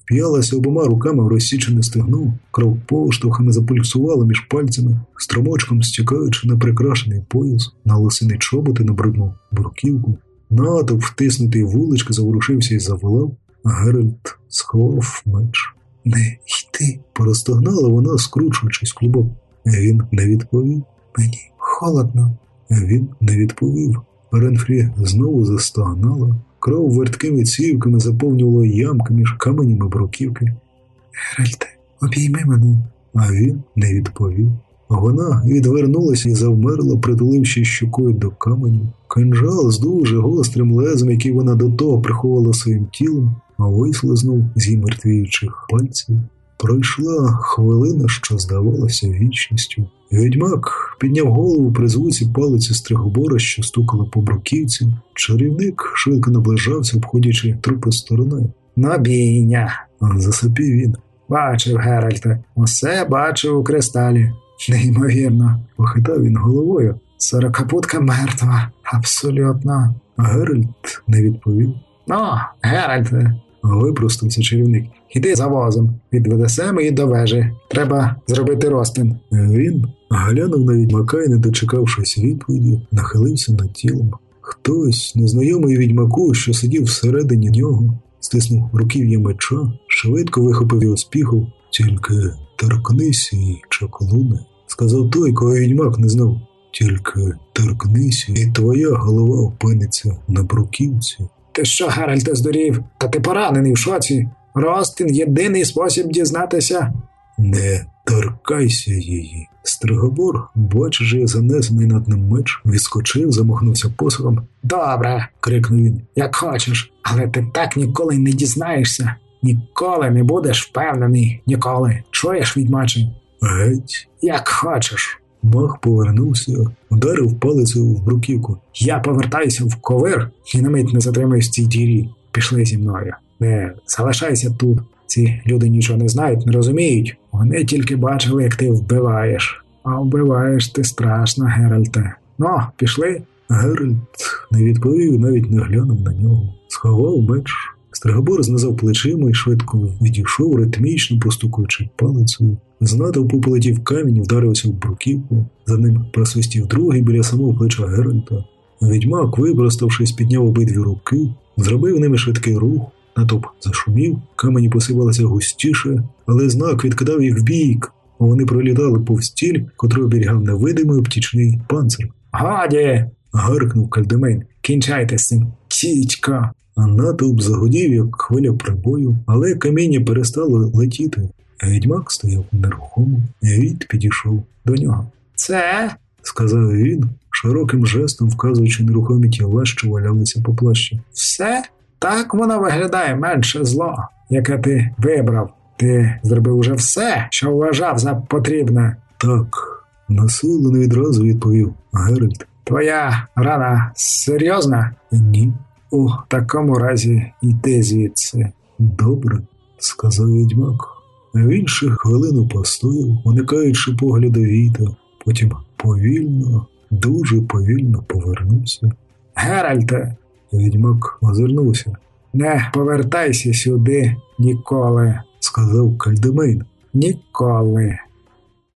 Вп'ялася обома руками в розсічене стегно, кров поштовхами запульсувала між пальцями, струмочком стікаючи на прикрашений пояс, на лосиний чоботи на брудну бруківку. Натовп, втиснутий вулички, заворушився і заволав, а Геральт сховав меч. Не йти Простогнала вона, скручуючись клубок. Він не відповів. мені холодно. Він не відповів. Ренфрі знову застогнала. Кров верткими цівками заповнювала ямки між каменями бруківки, Геральте, обійми мене. а він не відповів. Вона відвернулася і завмерла, притуливши щукою до каменю. Кинжал з дуже гострим лезом, який вона до того приховала своїм тілом, вислизнув з її мертвіючих пальців. Пройшла хвилина, що здавалася вічністю. Відьмак підняв голову при звуці палиці стригобора, що стукала по бруківці. Чарівник швидко наближався, обходячи трупи стороною. Набійня. А засипів він. Бачив, Геральте, усе бачив у кристалі. Неймовірно. Похитав він головою, Сорокапутка мертва. Абсолютно. Геральт не відповів. Ну, Геральте, Випростався чарівник. Іди за возом. Відведесемо її до вежі. Треба зробити розтин. Він глянув на відьмака і, не дочекавшись відповіді, нахилився над тілом. Хтось, незнайомий відьмаку, що сидів всередині нього, стиснув руків'я меча, швидко вихопив його з піхов. Тільки торкнись її, чаклуне, сказав той, кого відьмак не знав. Тільки торкнись, і твоя голова опиниться на бруківці. Ти що, Геральте, здурів? Та ти поранений в шоці. Ростин єдиний спосіб дізнатися. Не торкайся її. Стригобор, бачиш, занесений над ним меч, відскочив, замахнувся посохом. Добре, Крикнув він. як хочеш, але ти так ніколи не дізнаєшся. Ніколи не будеш впевнений. Ніколи. Чуєш, відьмаче? Геть. Як хочеш. Мах повернувся, ударив палицею в бруківку. Я повертаюся в ковир і на мить не затримаюсь в цій дірі. Пішли зі мною. Не залишайся тут. Ці люди нічого не знають, не розуміють. Вони тільки бачили, як ти вбиваєш. А вбиваєш ти страшно, Геральте. Ну, пішли. Геральт не відповів, навіть не глянув на нього. Сховав меч. Стригобор знизав плечима і швидко відійшов, ритмічно постукуючи палицею. З натовпу полетів камінь, вдарився в бруківку. За ним просвистів другий біля самого плеча Геральта. Відьмак, випроставшись, підняв обидві руки, зробив ними швидкий рух. Натовп зашумів, камені посипалися густіше, але знак відкидав їх вбік, а вони пролітали повз ціль, котру оберігав невидимий обтічний панцир. Годі! Гаркнув Кальдемейн. Кінчайте з цим. Тічка. А натовп загудів, як хвиля прибою, але каміння перестало летіти. Відьмак стояв нерухомо, і війт підійшов до нього. Це Сказав він, широким жестом вказуючи нерухомі тіла, що валялися по плащі. все? Так воно виглядає менше зло, яке ти вибрав. Ти зробив уже все, що вважав за потрібне. Так, насилу не відразу відповів Геральт. Твоя рана серйозна? Ні, У такому разі йди звідси. добре, сказав відьмак. Він ще хвилину постояв, уникаючи погляду війта, потім повільно, дуже повільно повернувся. Геральте, Відьмак озирнувся, не повертайся сюди ніколи. сказав Кальдемейн. Ніколи.